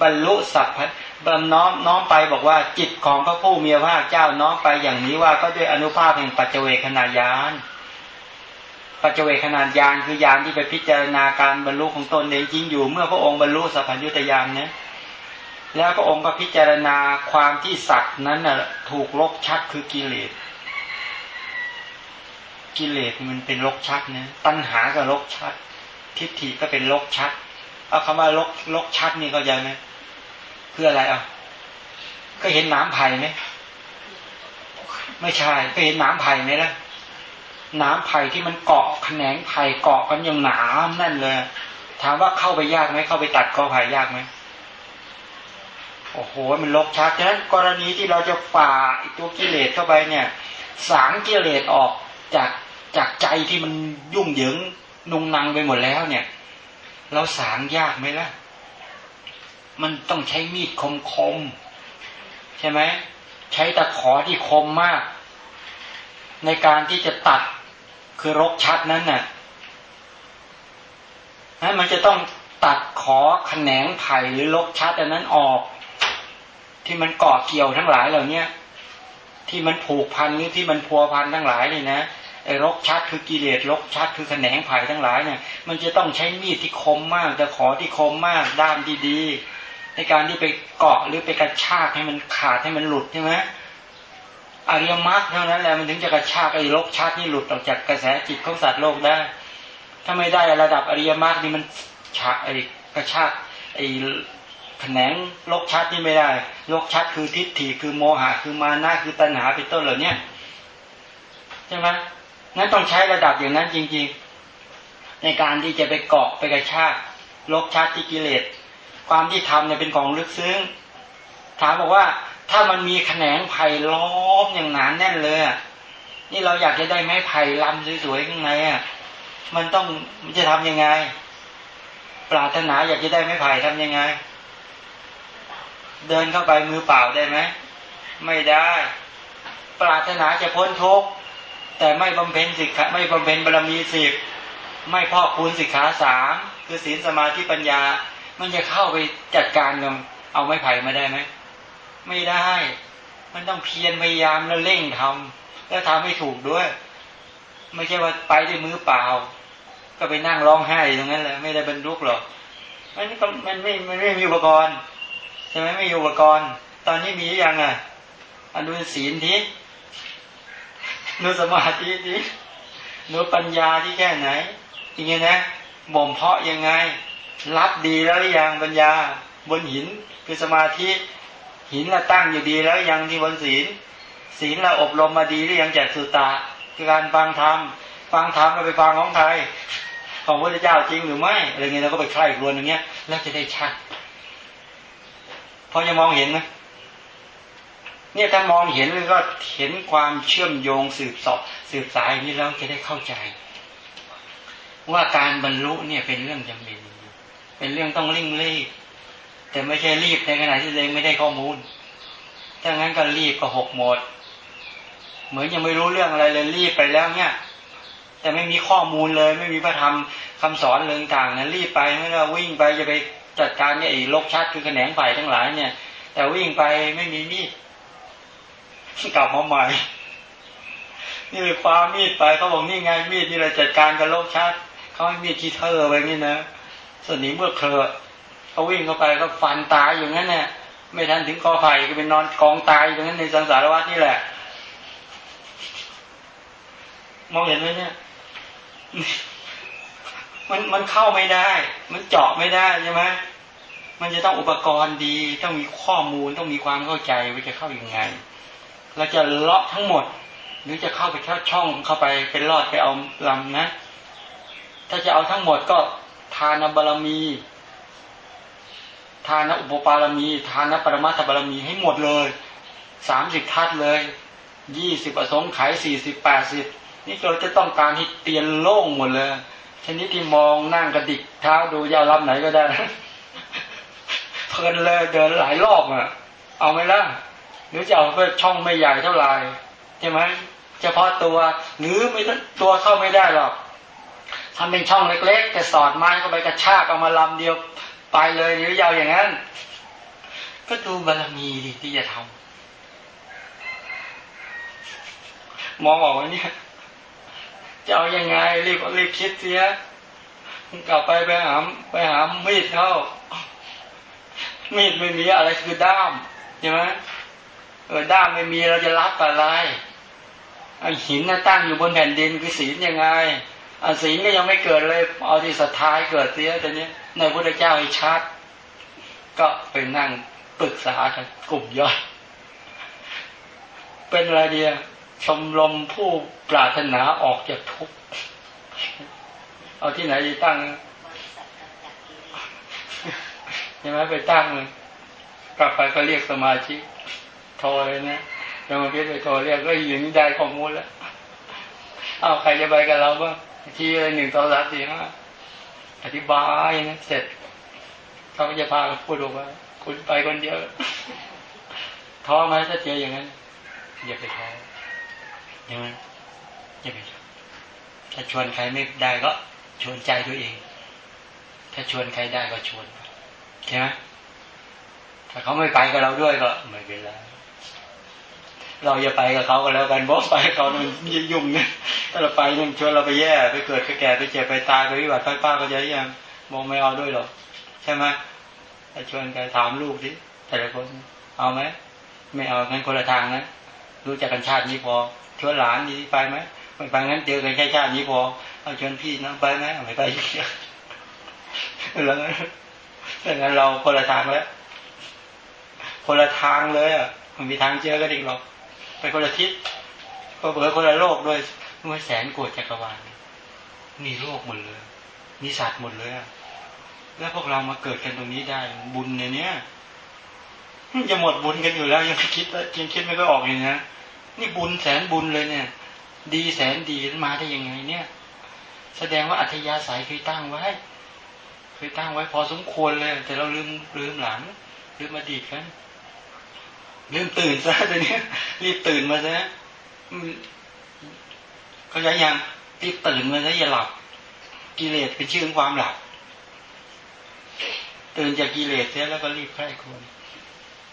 บรรลุสัพพบำน้อมน้อมไปบอกว่าจิตของพระผู้มีพระเจ้าน้อมไปอย่างนี้ว่าก็ด้วยอนุภาพแห่งปัจเจเวขนาดยานปัจเจเวขนาดยานคือยานที่ไปพิจารณาการบรรลุของตนเองจริงอยู่เมื่อพระองค์บรรลุสัพพัญญุตยานเนี่ยแล้วพระองค์ก็พิจารณาความที่สัตว์นั้นน่ะถูกลบชัดคือกิเลส กิเลสมันเป็นลกชัดนะตัณหาก็ลกชัด ทิฏฐิก็เป็นลกชัดเอาคำว่าลกลกชัดนี่เขาใจไหมคืออะไรอะก็เห็นน้ำไผ่ไหมไม่ใช่ก็เห็นน้ำไผ่ไหมล่ะน้ำไผ่ที่มันเกาะแขนงไผ่เกาะกันอย่างหนาแน่นเลย ถามว่าเข้าไปยากไหมเข้าไปตัดกอไผ่ยากไหมโอ้โห มันลกชัดฉะนั้นกรณีที่เราจะฝ่าตัวกิเลสเข้าไปเนี่ย สางกิเลสออกจาก จากใจที่มันยุ่งเหยิงนุงนังไปหมดแล้วเนี่ย เราสางยากไหมล่ะ มันต้องใช้มีดคมคมใช่ไหมใช้ตะขอที่คมมาก ในการที่จะตัดคือรกชัดนั้นน่ะนั้นมันจะต้องตัดขอแขนงไผ่หรือรกชัดอันนั้นออก ที่มันเกาะเกี่ยวทั้งหลายเหล่านี้ที่มันผูกพันหรือที่มันพัวพันทั้งหลายนี่นะ ไอ้รกชัดคือกิเลสรกชัดคือแขนงไผ่ทั้งหลายเนี่ย มันจะต้องใช้มีดที่คมมากจะขอที่คมมากด้ามดีๆในการที่ไปเกาะหรือไปกระชากให้มันขาดให้มันหลุดใช่ไหมอริยมรรคเท่านั้นแหละมันถึงจะกระชากไอ้รกชัดนี่หลุดออกจากกระแสจิตของสัตว์โลกได้ ถ้าไม่ได้ระดับอริยมรรคนี่มันฉากไอ้กระชากไอ้แขนงลกชัดนี่ไม่ได้ลกชัดคือทิฏฐิคือโมหะคือมานะคือตัณหาเป็นต้นเหล่านี้ใช่ไหม นั้นต้องใช้ระดับอย่างนั้นจริง ๆ ในการที่จะไปเกาะไปกระชากลบชัดที่กิเลส ความที่ทำเนี่ยเป็นของลึกซึ้ง ถามบอกว่าถ้ามันมีแขนงไผ่ล้อมอย่างหนานแน่นเลยนี่เราอยากจะได้ไม้ไผ่ลำสวยๆข้างในอะมันต้องมันจะทํำยังไง ปรารถนาอยากจะได้ไม้ไผ่ทํำยังไง เดินเข้าไปมือเปล่าได้ไหมไม่ได้ ปรารถนาจะพ้นทุกข์ แต่ไม่บำเพ็ญสิกขาไม่บำเพ็ญบารมีสิบไม่พอกคูณสิกขาสามคือศีลสมาธิปัญญา มันจะเข้าไปจัดการกับเอาไม้ไผ่มาได้ไหมไม่ได้ มันต้องเพียรพยายามแล้วเร่งทำแล้วทำให้ถูกด้วย ไม่ใช่ว่าไปด้วยมือเปล่า ก็ไปนั่งร้องไห้ตรงนั้นแหละไม่ได้บรรลุหรอกมันก็มันไม่มันไม่มีอุปกรณ์ใช่ไหมไม่มีอุปกรณ์ ตอนนี้มีอยังอะอนุศีลที นุสมาธิทีนุปัญญาที่แค่ไหนอย่างเงี้ยนะบ่มเพาะยังไง รับดีแล้วหรือยังปัญญา บนหินคือสมาธิหินเราตั้งอยู่ดีแล้วยังที่บนศีล ศีลเราอบรมมาดีหรือยังจากสุตาคือการฟังธรรมฟังธรรมเราไปฟังของใครของพระเจ้าจริงหรือไม่อะไรเงี้ยเราก็ไปใคร่รวนอย่างเงี้ย แล้วจะได้ชัดพอจะมองเห็นไหม เนี่ยถ้ามองเห็นแล้วก็เห็นความเชื่อมโยงสืบสอบสืบสายนี้แล้วจะได้เข้าใจ ว่าการบรรลุเนี่ยเป็นเรื่องจำเป็นเป็นเรื่องต้องเร่งรีบแต่ไม่ใช่รีบในขณะที่เองไม่ได้ข้อมูลถ้างั้นก็รีบก็หกหมด เหมือนยังไม่รู้เรื่องอะไรเลยรีบไปแล้วเนี่ย แต่ไม่มีข้อมูลเลย ไม่มีพระธรรมคำสอนเรื่องต่างนะรีบไปไม่เราวิ่งไปจะไปจัดการเนี่ยไอ้ลกชัดคือแขนงไผ่ทั้งหลายเนี่ย แต่วิ่งไปไม่มีมีด กลับมาใหม่ นี่เลยความมีดไปเขาบอกนี่ไงมีดนี่เราจัดการกับโลกชัดเขาให้มีดที่เธอไปนี่นะสนิมเมื่อเคลอเขาวิ่งเข้าไปก็ฟันตายอย่างนั้นเนี่ยไม่ทันถึงกอไผ่ก็เป็นนอนกองตายอย่างนั้นในสังสารวัฏนี่แหละ มองเห็นไหมเนี่ย มันมันเข้าไม่ได้ มันเจาะไม่ได้ใช่ไหมมันจะต้องอุปกรณ์ดี ต้องมีข้อมูลต้องมีความเข้าใจว่าจะเข้ายัางไง เราจะเลาะทั้งหมด หรือจะเข้าไปแค่ช่องเข้าไปเป็นรอดไปเอาลำนะ ถ้าจะเอาทั้งหมดก็ทานบารมี ทานอุปปารมี ทานปรมาตบารมีให้หมดเลยสามสิบทัศเลยยี่สิบประสงค์ขายสี่สิบแปดสิบนี่เราจะต้องการให้เตียนโล่งหมดเลยชนิดที่มองนั่งกระดิกเท้าดูยารับไหนก็ได้เพลินเลยเดินหลายรอบอะ เอาไหมล่ะ หรือจะเอาเพื่อช่องไม่ใหญ่เท่าไหร่ใช่ไหมเฉพาะตัวหรือไม่ตัวเข้าไม่ได้หรอกทำเป็นช่องเล็ก ๆ แต่สอดไม้เข้าไปกระชากเอามาลำเดียวไปเลยหรือยาวอย่างนั้น ก็ดูบารมีดิที่จะทำมองออกว่าเนี่ยจะเอาอยังไงรีบรีบคิดเสียกลับไปไปหาไปหามีดเข้ามีดไม่มีอะไรคือด้ามใช่ไหม เออด้ามไม่มีเราจะรับอะไรไอหินน่ะตั้งอยู่บนแผ่นดินคือศีลยังไงอศีลก็ยังไม่เกิดเลย เอาที่ศรัทธายเกิดเสียแต่เนี้ยในพระเจ้าให้ชัดก็ไปนั่งปรึกษากันกลุ่มย่อยเป็นอะไรเดียชมรมผู้ปรารถนาออกจากทุกข์เอาที่ไหนจะตั้งใช่ไหมไปตั้งเลยกลับไปก็เรียกสมาชิก โทรเลยนะยังมาพิจไปโทรเรียกก็ยิงได้ข้อมูลแล้วเอาใครจะไปกับเราบ้างที่หนึ่งสองสามสี่ห้าอธิบายนะเสร็จเขาก็จะพาพูดบอกว่าคุณไปคนเดียวท้อไหมถ้าเจออย่างนั้นอย่าไปท้อใช่ไหมอย่าไปถ้าชวนใครไม่ได้ก็ ชวนใจตัวเอง ถ้าชวนใครได้ก็ชวนใช่ไหมถ้าเขาไม่ไปกับเราด้วยก็ไม่เป็นไร เราอย่าไปกับเขาก็แล้วกันบอกไปเขามันยุ่งเนี่ยถ้าเราไปเนี่ยชวนเราไปแย่ไปเกิดไปแก่ไปเจ็บไปตายไปวิบัติไฟป้าก็จะยังมองไม่เอาด้วยหรอกใช่ไหมถ้าชวนกันถามลูกดิแต่ละคนเอาไหมไม่เอางั้นคนละทางนะรู้จักกันชาตินี้พอชวนหลานดีไปไหมไม่ไปงั้นเจอกันแค่ชาตินี้พอเอาชวนพี่นะไปไหมไม่ไปแล้วดังนั้นเราคนละทางแล้วคนละทางเลยอะมันมีทางเจอกันอีกหรอก ไปคนละทิศก็เบื่อคนละโลกด้วยเมื่อแสนโกดจักรวาลมีโลกหมดเลย มีสัตว์หมดเลยแล้วพวกเรามาเกิดกันตรงนี้ได้บุญในเนี้ยจะหมดบุญกันอยู่แล้ว ยังคิดยังคิดไม่ก็ออกเลยนะนี่บุญแสนบุญเลยเนี่ย ดีแสนดีมาได้ยังไงเนี่ย แสดงว่าอัธยาศัยเคยตั้งไว้เคยตั้งไว้พอสมควรเลย แต่เราลืมลืมหลังลืมอดีตกัน ลืมตื่นซะตอนนี้รีบตื่นมาซะเขาใจยังรีบตื่นมาซะอย่าหลับ กิเลสเป็นชื่อของความหลับ ตื่นจากกิเลสเสียแล้วก็รีบใคร่ควร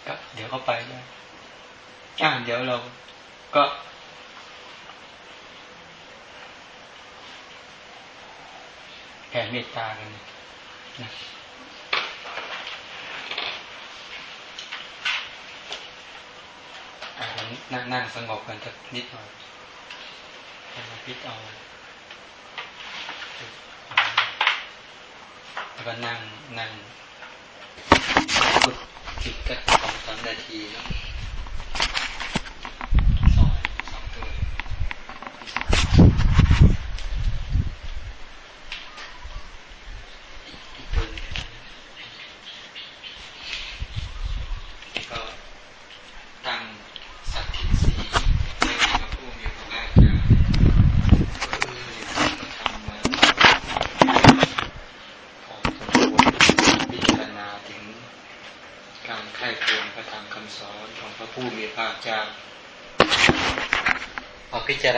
ก็เดี๋ยวเขาไปแล้วอ่าเดี๋ยวเราก็แผ่เมตตากันนะ นั่งนั่งสงบกันสักนิดหน่อยมาพิจเอาแล้วก็นั่งนั่งฝึกจิตกันสองสามนาทีเนาะ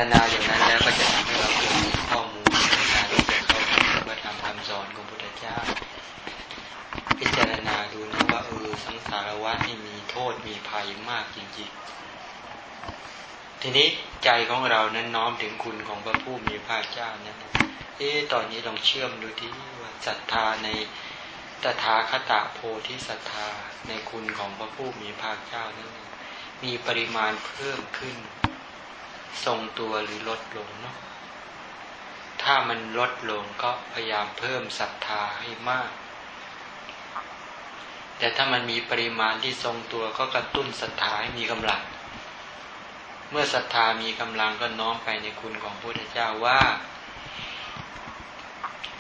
ารณาอย่างนั้นแล้วก็จะทำให้เราเกิดข้อมูลในการที่จะเข้าถึงพระธรรมคำสอนของพุทธเจ้า พิจารณาดูนะว่าเออสังสารวัฏนี่มีโทษมีภัยมากจริงๆ ทีนี้ใจของเรานั้นน้อมถึงคุณของพระผู้มีพระเจ้านั้นเอ๊ตอนนี้ลองเชื่อมดูที่ว่าศรัทธาในตถาคตโพธิศรัทธาในคุณของพระผู้มีพระเจ้านั้น มีปริมาณเพิ่มขึ้น ทรงตัวหรือลดลงเนาะถ้ามันลดลงก็พยายามเพิ่มศรัทธาให้มาก แต่ถ้ามันมีปริมาณที่ทรงตัวก็กระตุ้นศรัทธาให้มีกำลัง เมื่อศรัทธามีกำลังก็น้อมไปในคุณของพระพุทธเจ้าว่า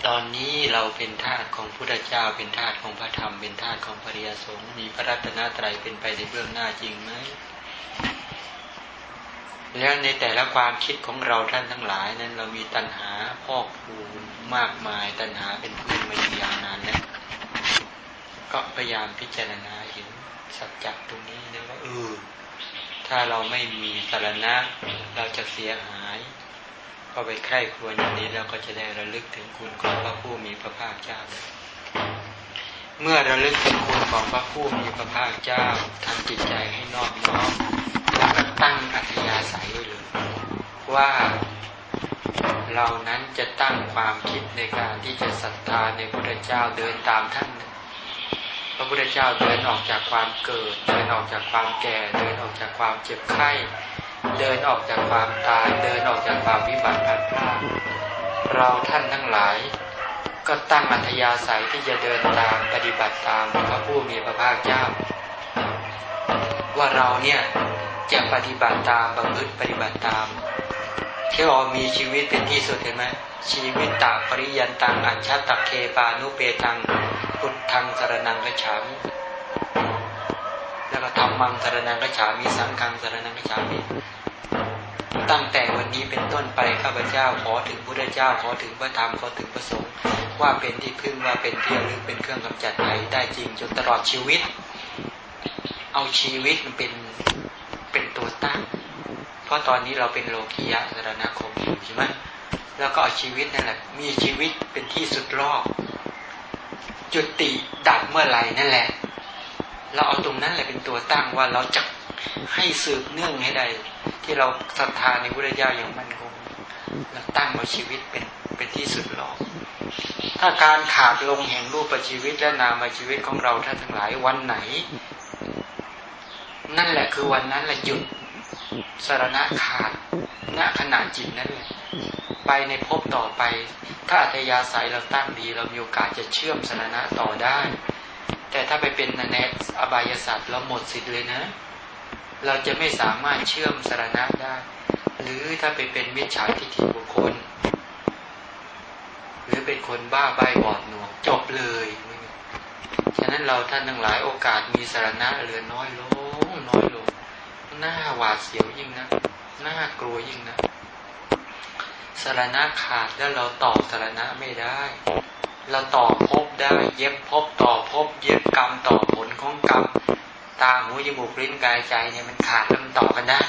ตอนนี้เราเป็นทาสของพระพุทธเจ้า เป็นทาสของพระธรรม เป็นทาสของพระริยสงฆ์มีพระรัตนตรัยเป็นไปในเบื้องหน้าจริงไหม แล้วในแต่ละความคิดของเราท่านทั้งหลายนั้น เรามีตัณหาพอกพูนมากมาย ตัณหาเป็นเพื่อนมาอย่างนานแล้วก็พยายามพิจารณาเห็นสัจจะตรงนี้นะว่าเออถ้าเราไม่มีสารณะ เราจะเสียหายก็ไปใคร่ควรอย่างนี้แล้วก็จะได้ระลึกถึงคุณของพระผู้มีพระภาคเจ้า เมื่อระลึกถึงคุณของพระผู้มีพระภาคเจ้าทำจิตใจให้นอบน้อม ตั้งอัธยาศัยไว้เลยว่าเรานั้นจะตั้งความคิดในการที่จะศรัทธาในพระพุทธเจ้าเดินตามท่าน พระพุทธเจ้าเดินออกจากความเกิด เดินออกจากความแก่ เดินออกจากความเจ็บไข้ เดินออกจากความตาย เดินออกจากความวิบัติพัดพลาดเราท่านทั้งหลาย ก็ตั้งอัธยาศัยที่จะเดินตามปฏิบัติตามพระผู้มีพระภาคเจ้า ว่าเราเนี่ย จะปฏิบัติตามประพฤติปฏิบัติตามเที่ยวมีชีวิตเป็นที่สุดเห็นไหมชีวิตตาปริยันตังอัญชัตตะเคปานุเปตังพุทธังสารนังกฉามแล้วก็ทำมังสารนังกฉามิสังฆังสารนังกฉามิตั้งแต่วันนี้เป็นต้นไปข้าพเจ้าขอถึงพระเจ้าขอถึงพระธรรมขอถึงพระสงฆ์ว่าเป็นที่พึ่งว่าเป็นที่ระลึกเป็นเครื่องกำจัดภัยได้จริงจนตลอดชีวิต เอาชีวิตมันเป็น เป็นตัวตั้ง เพราะตอนนี้เราเป็นโลกียะสารณคมอยู่ใช่ไหมแล้วก็เอาชีวิตนั่นแหละ มีชีวิตเป็นที่สุดรอบ จุติดับเมื่อไหร่นั่นแหละ เราเอาตรงนั้นแหละเป็นตัวตั้งว่าเราจะให้สืบเนื่องให้ได้ที่เราศรัทธาในพระเจ้าอย่างมั่นคงเราตั้งเอาชีวิตเป็นเป็นที่สุดรอบถ้าการขาดลงแห่งรูปชีวิตและนามชีวิตของเราท่านทั้งหลายวันไหน นั่นแหละคือวันนั้นแหละหยุดสารณะขาดณขณะจิตนั้นแหละไปในภพต่อไป ถ้าอัธยาศัยเราตั้งดี เรามีโอกาสจะเชื่อมสารณะต่อได้ แต่ถ้าไปเป็นนแนอบายศาสตร์เราหมดสิทธิ์เลยนะ เราจะไม่สามารถเชื่อมสารณะได้ หรือถ้าไปเป็นมิจฉาทิฏฐิบุคคล หรือเป็นคนบ้าใบบอดหนวกจบเลย ฉะนั้นเราท่านทั้งหลายโอกาสมีสารณะเหลือน้อยลงน้อยลงหน้าหวาดเสียวยิ่งนะหน่ากลัวยิ่งนะสารณะขาดแล้วเราต่อสารณะไม่ได้ เราต่อพบได้ เย็บพบต่อพบ เย็บกรรมต่อผลของกรรมตาหูจมูกลิ้นกายใจเนี่ยมันขาดแล้วมันต่อกันได้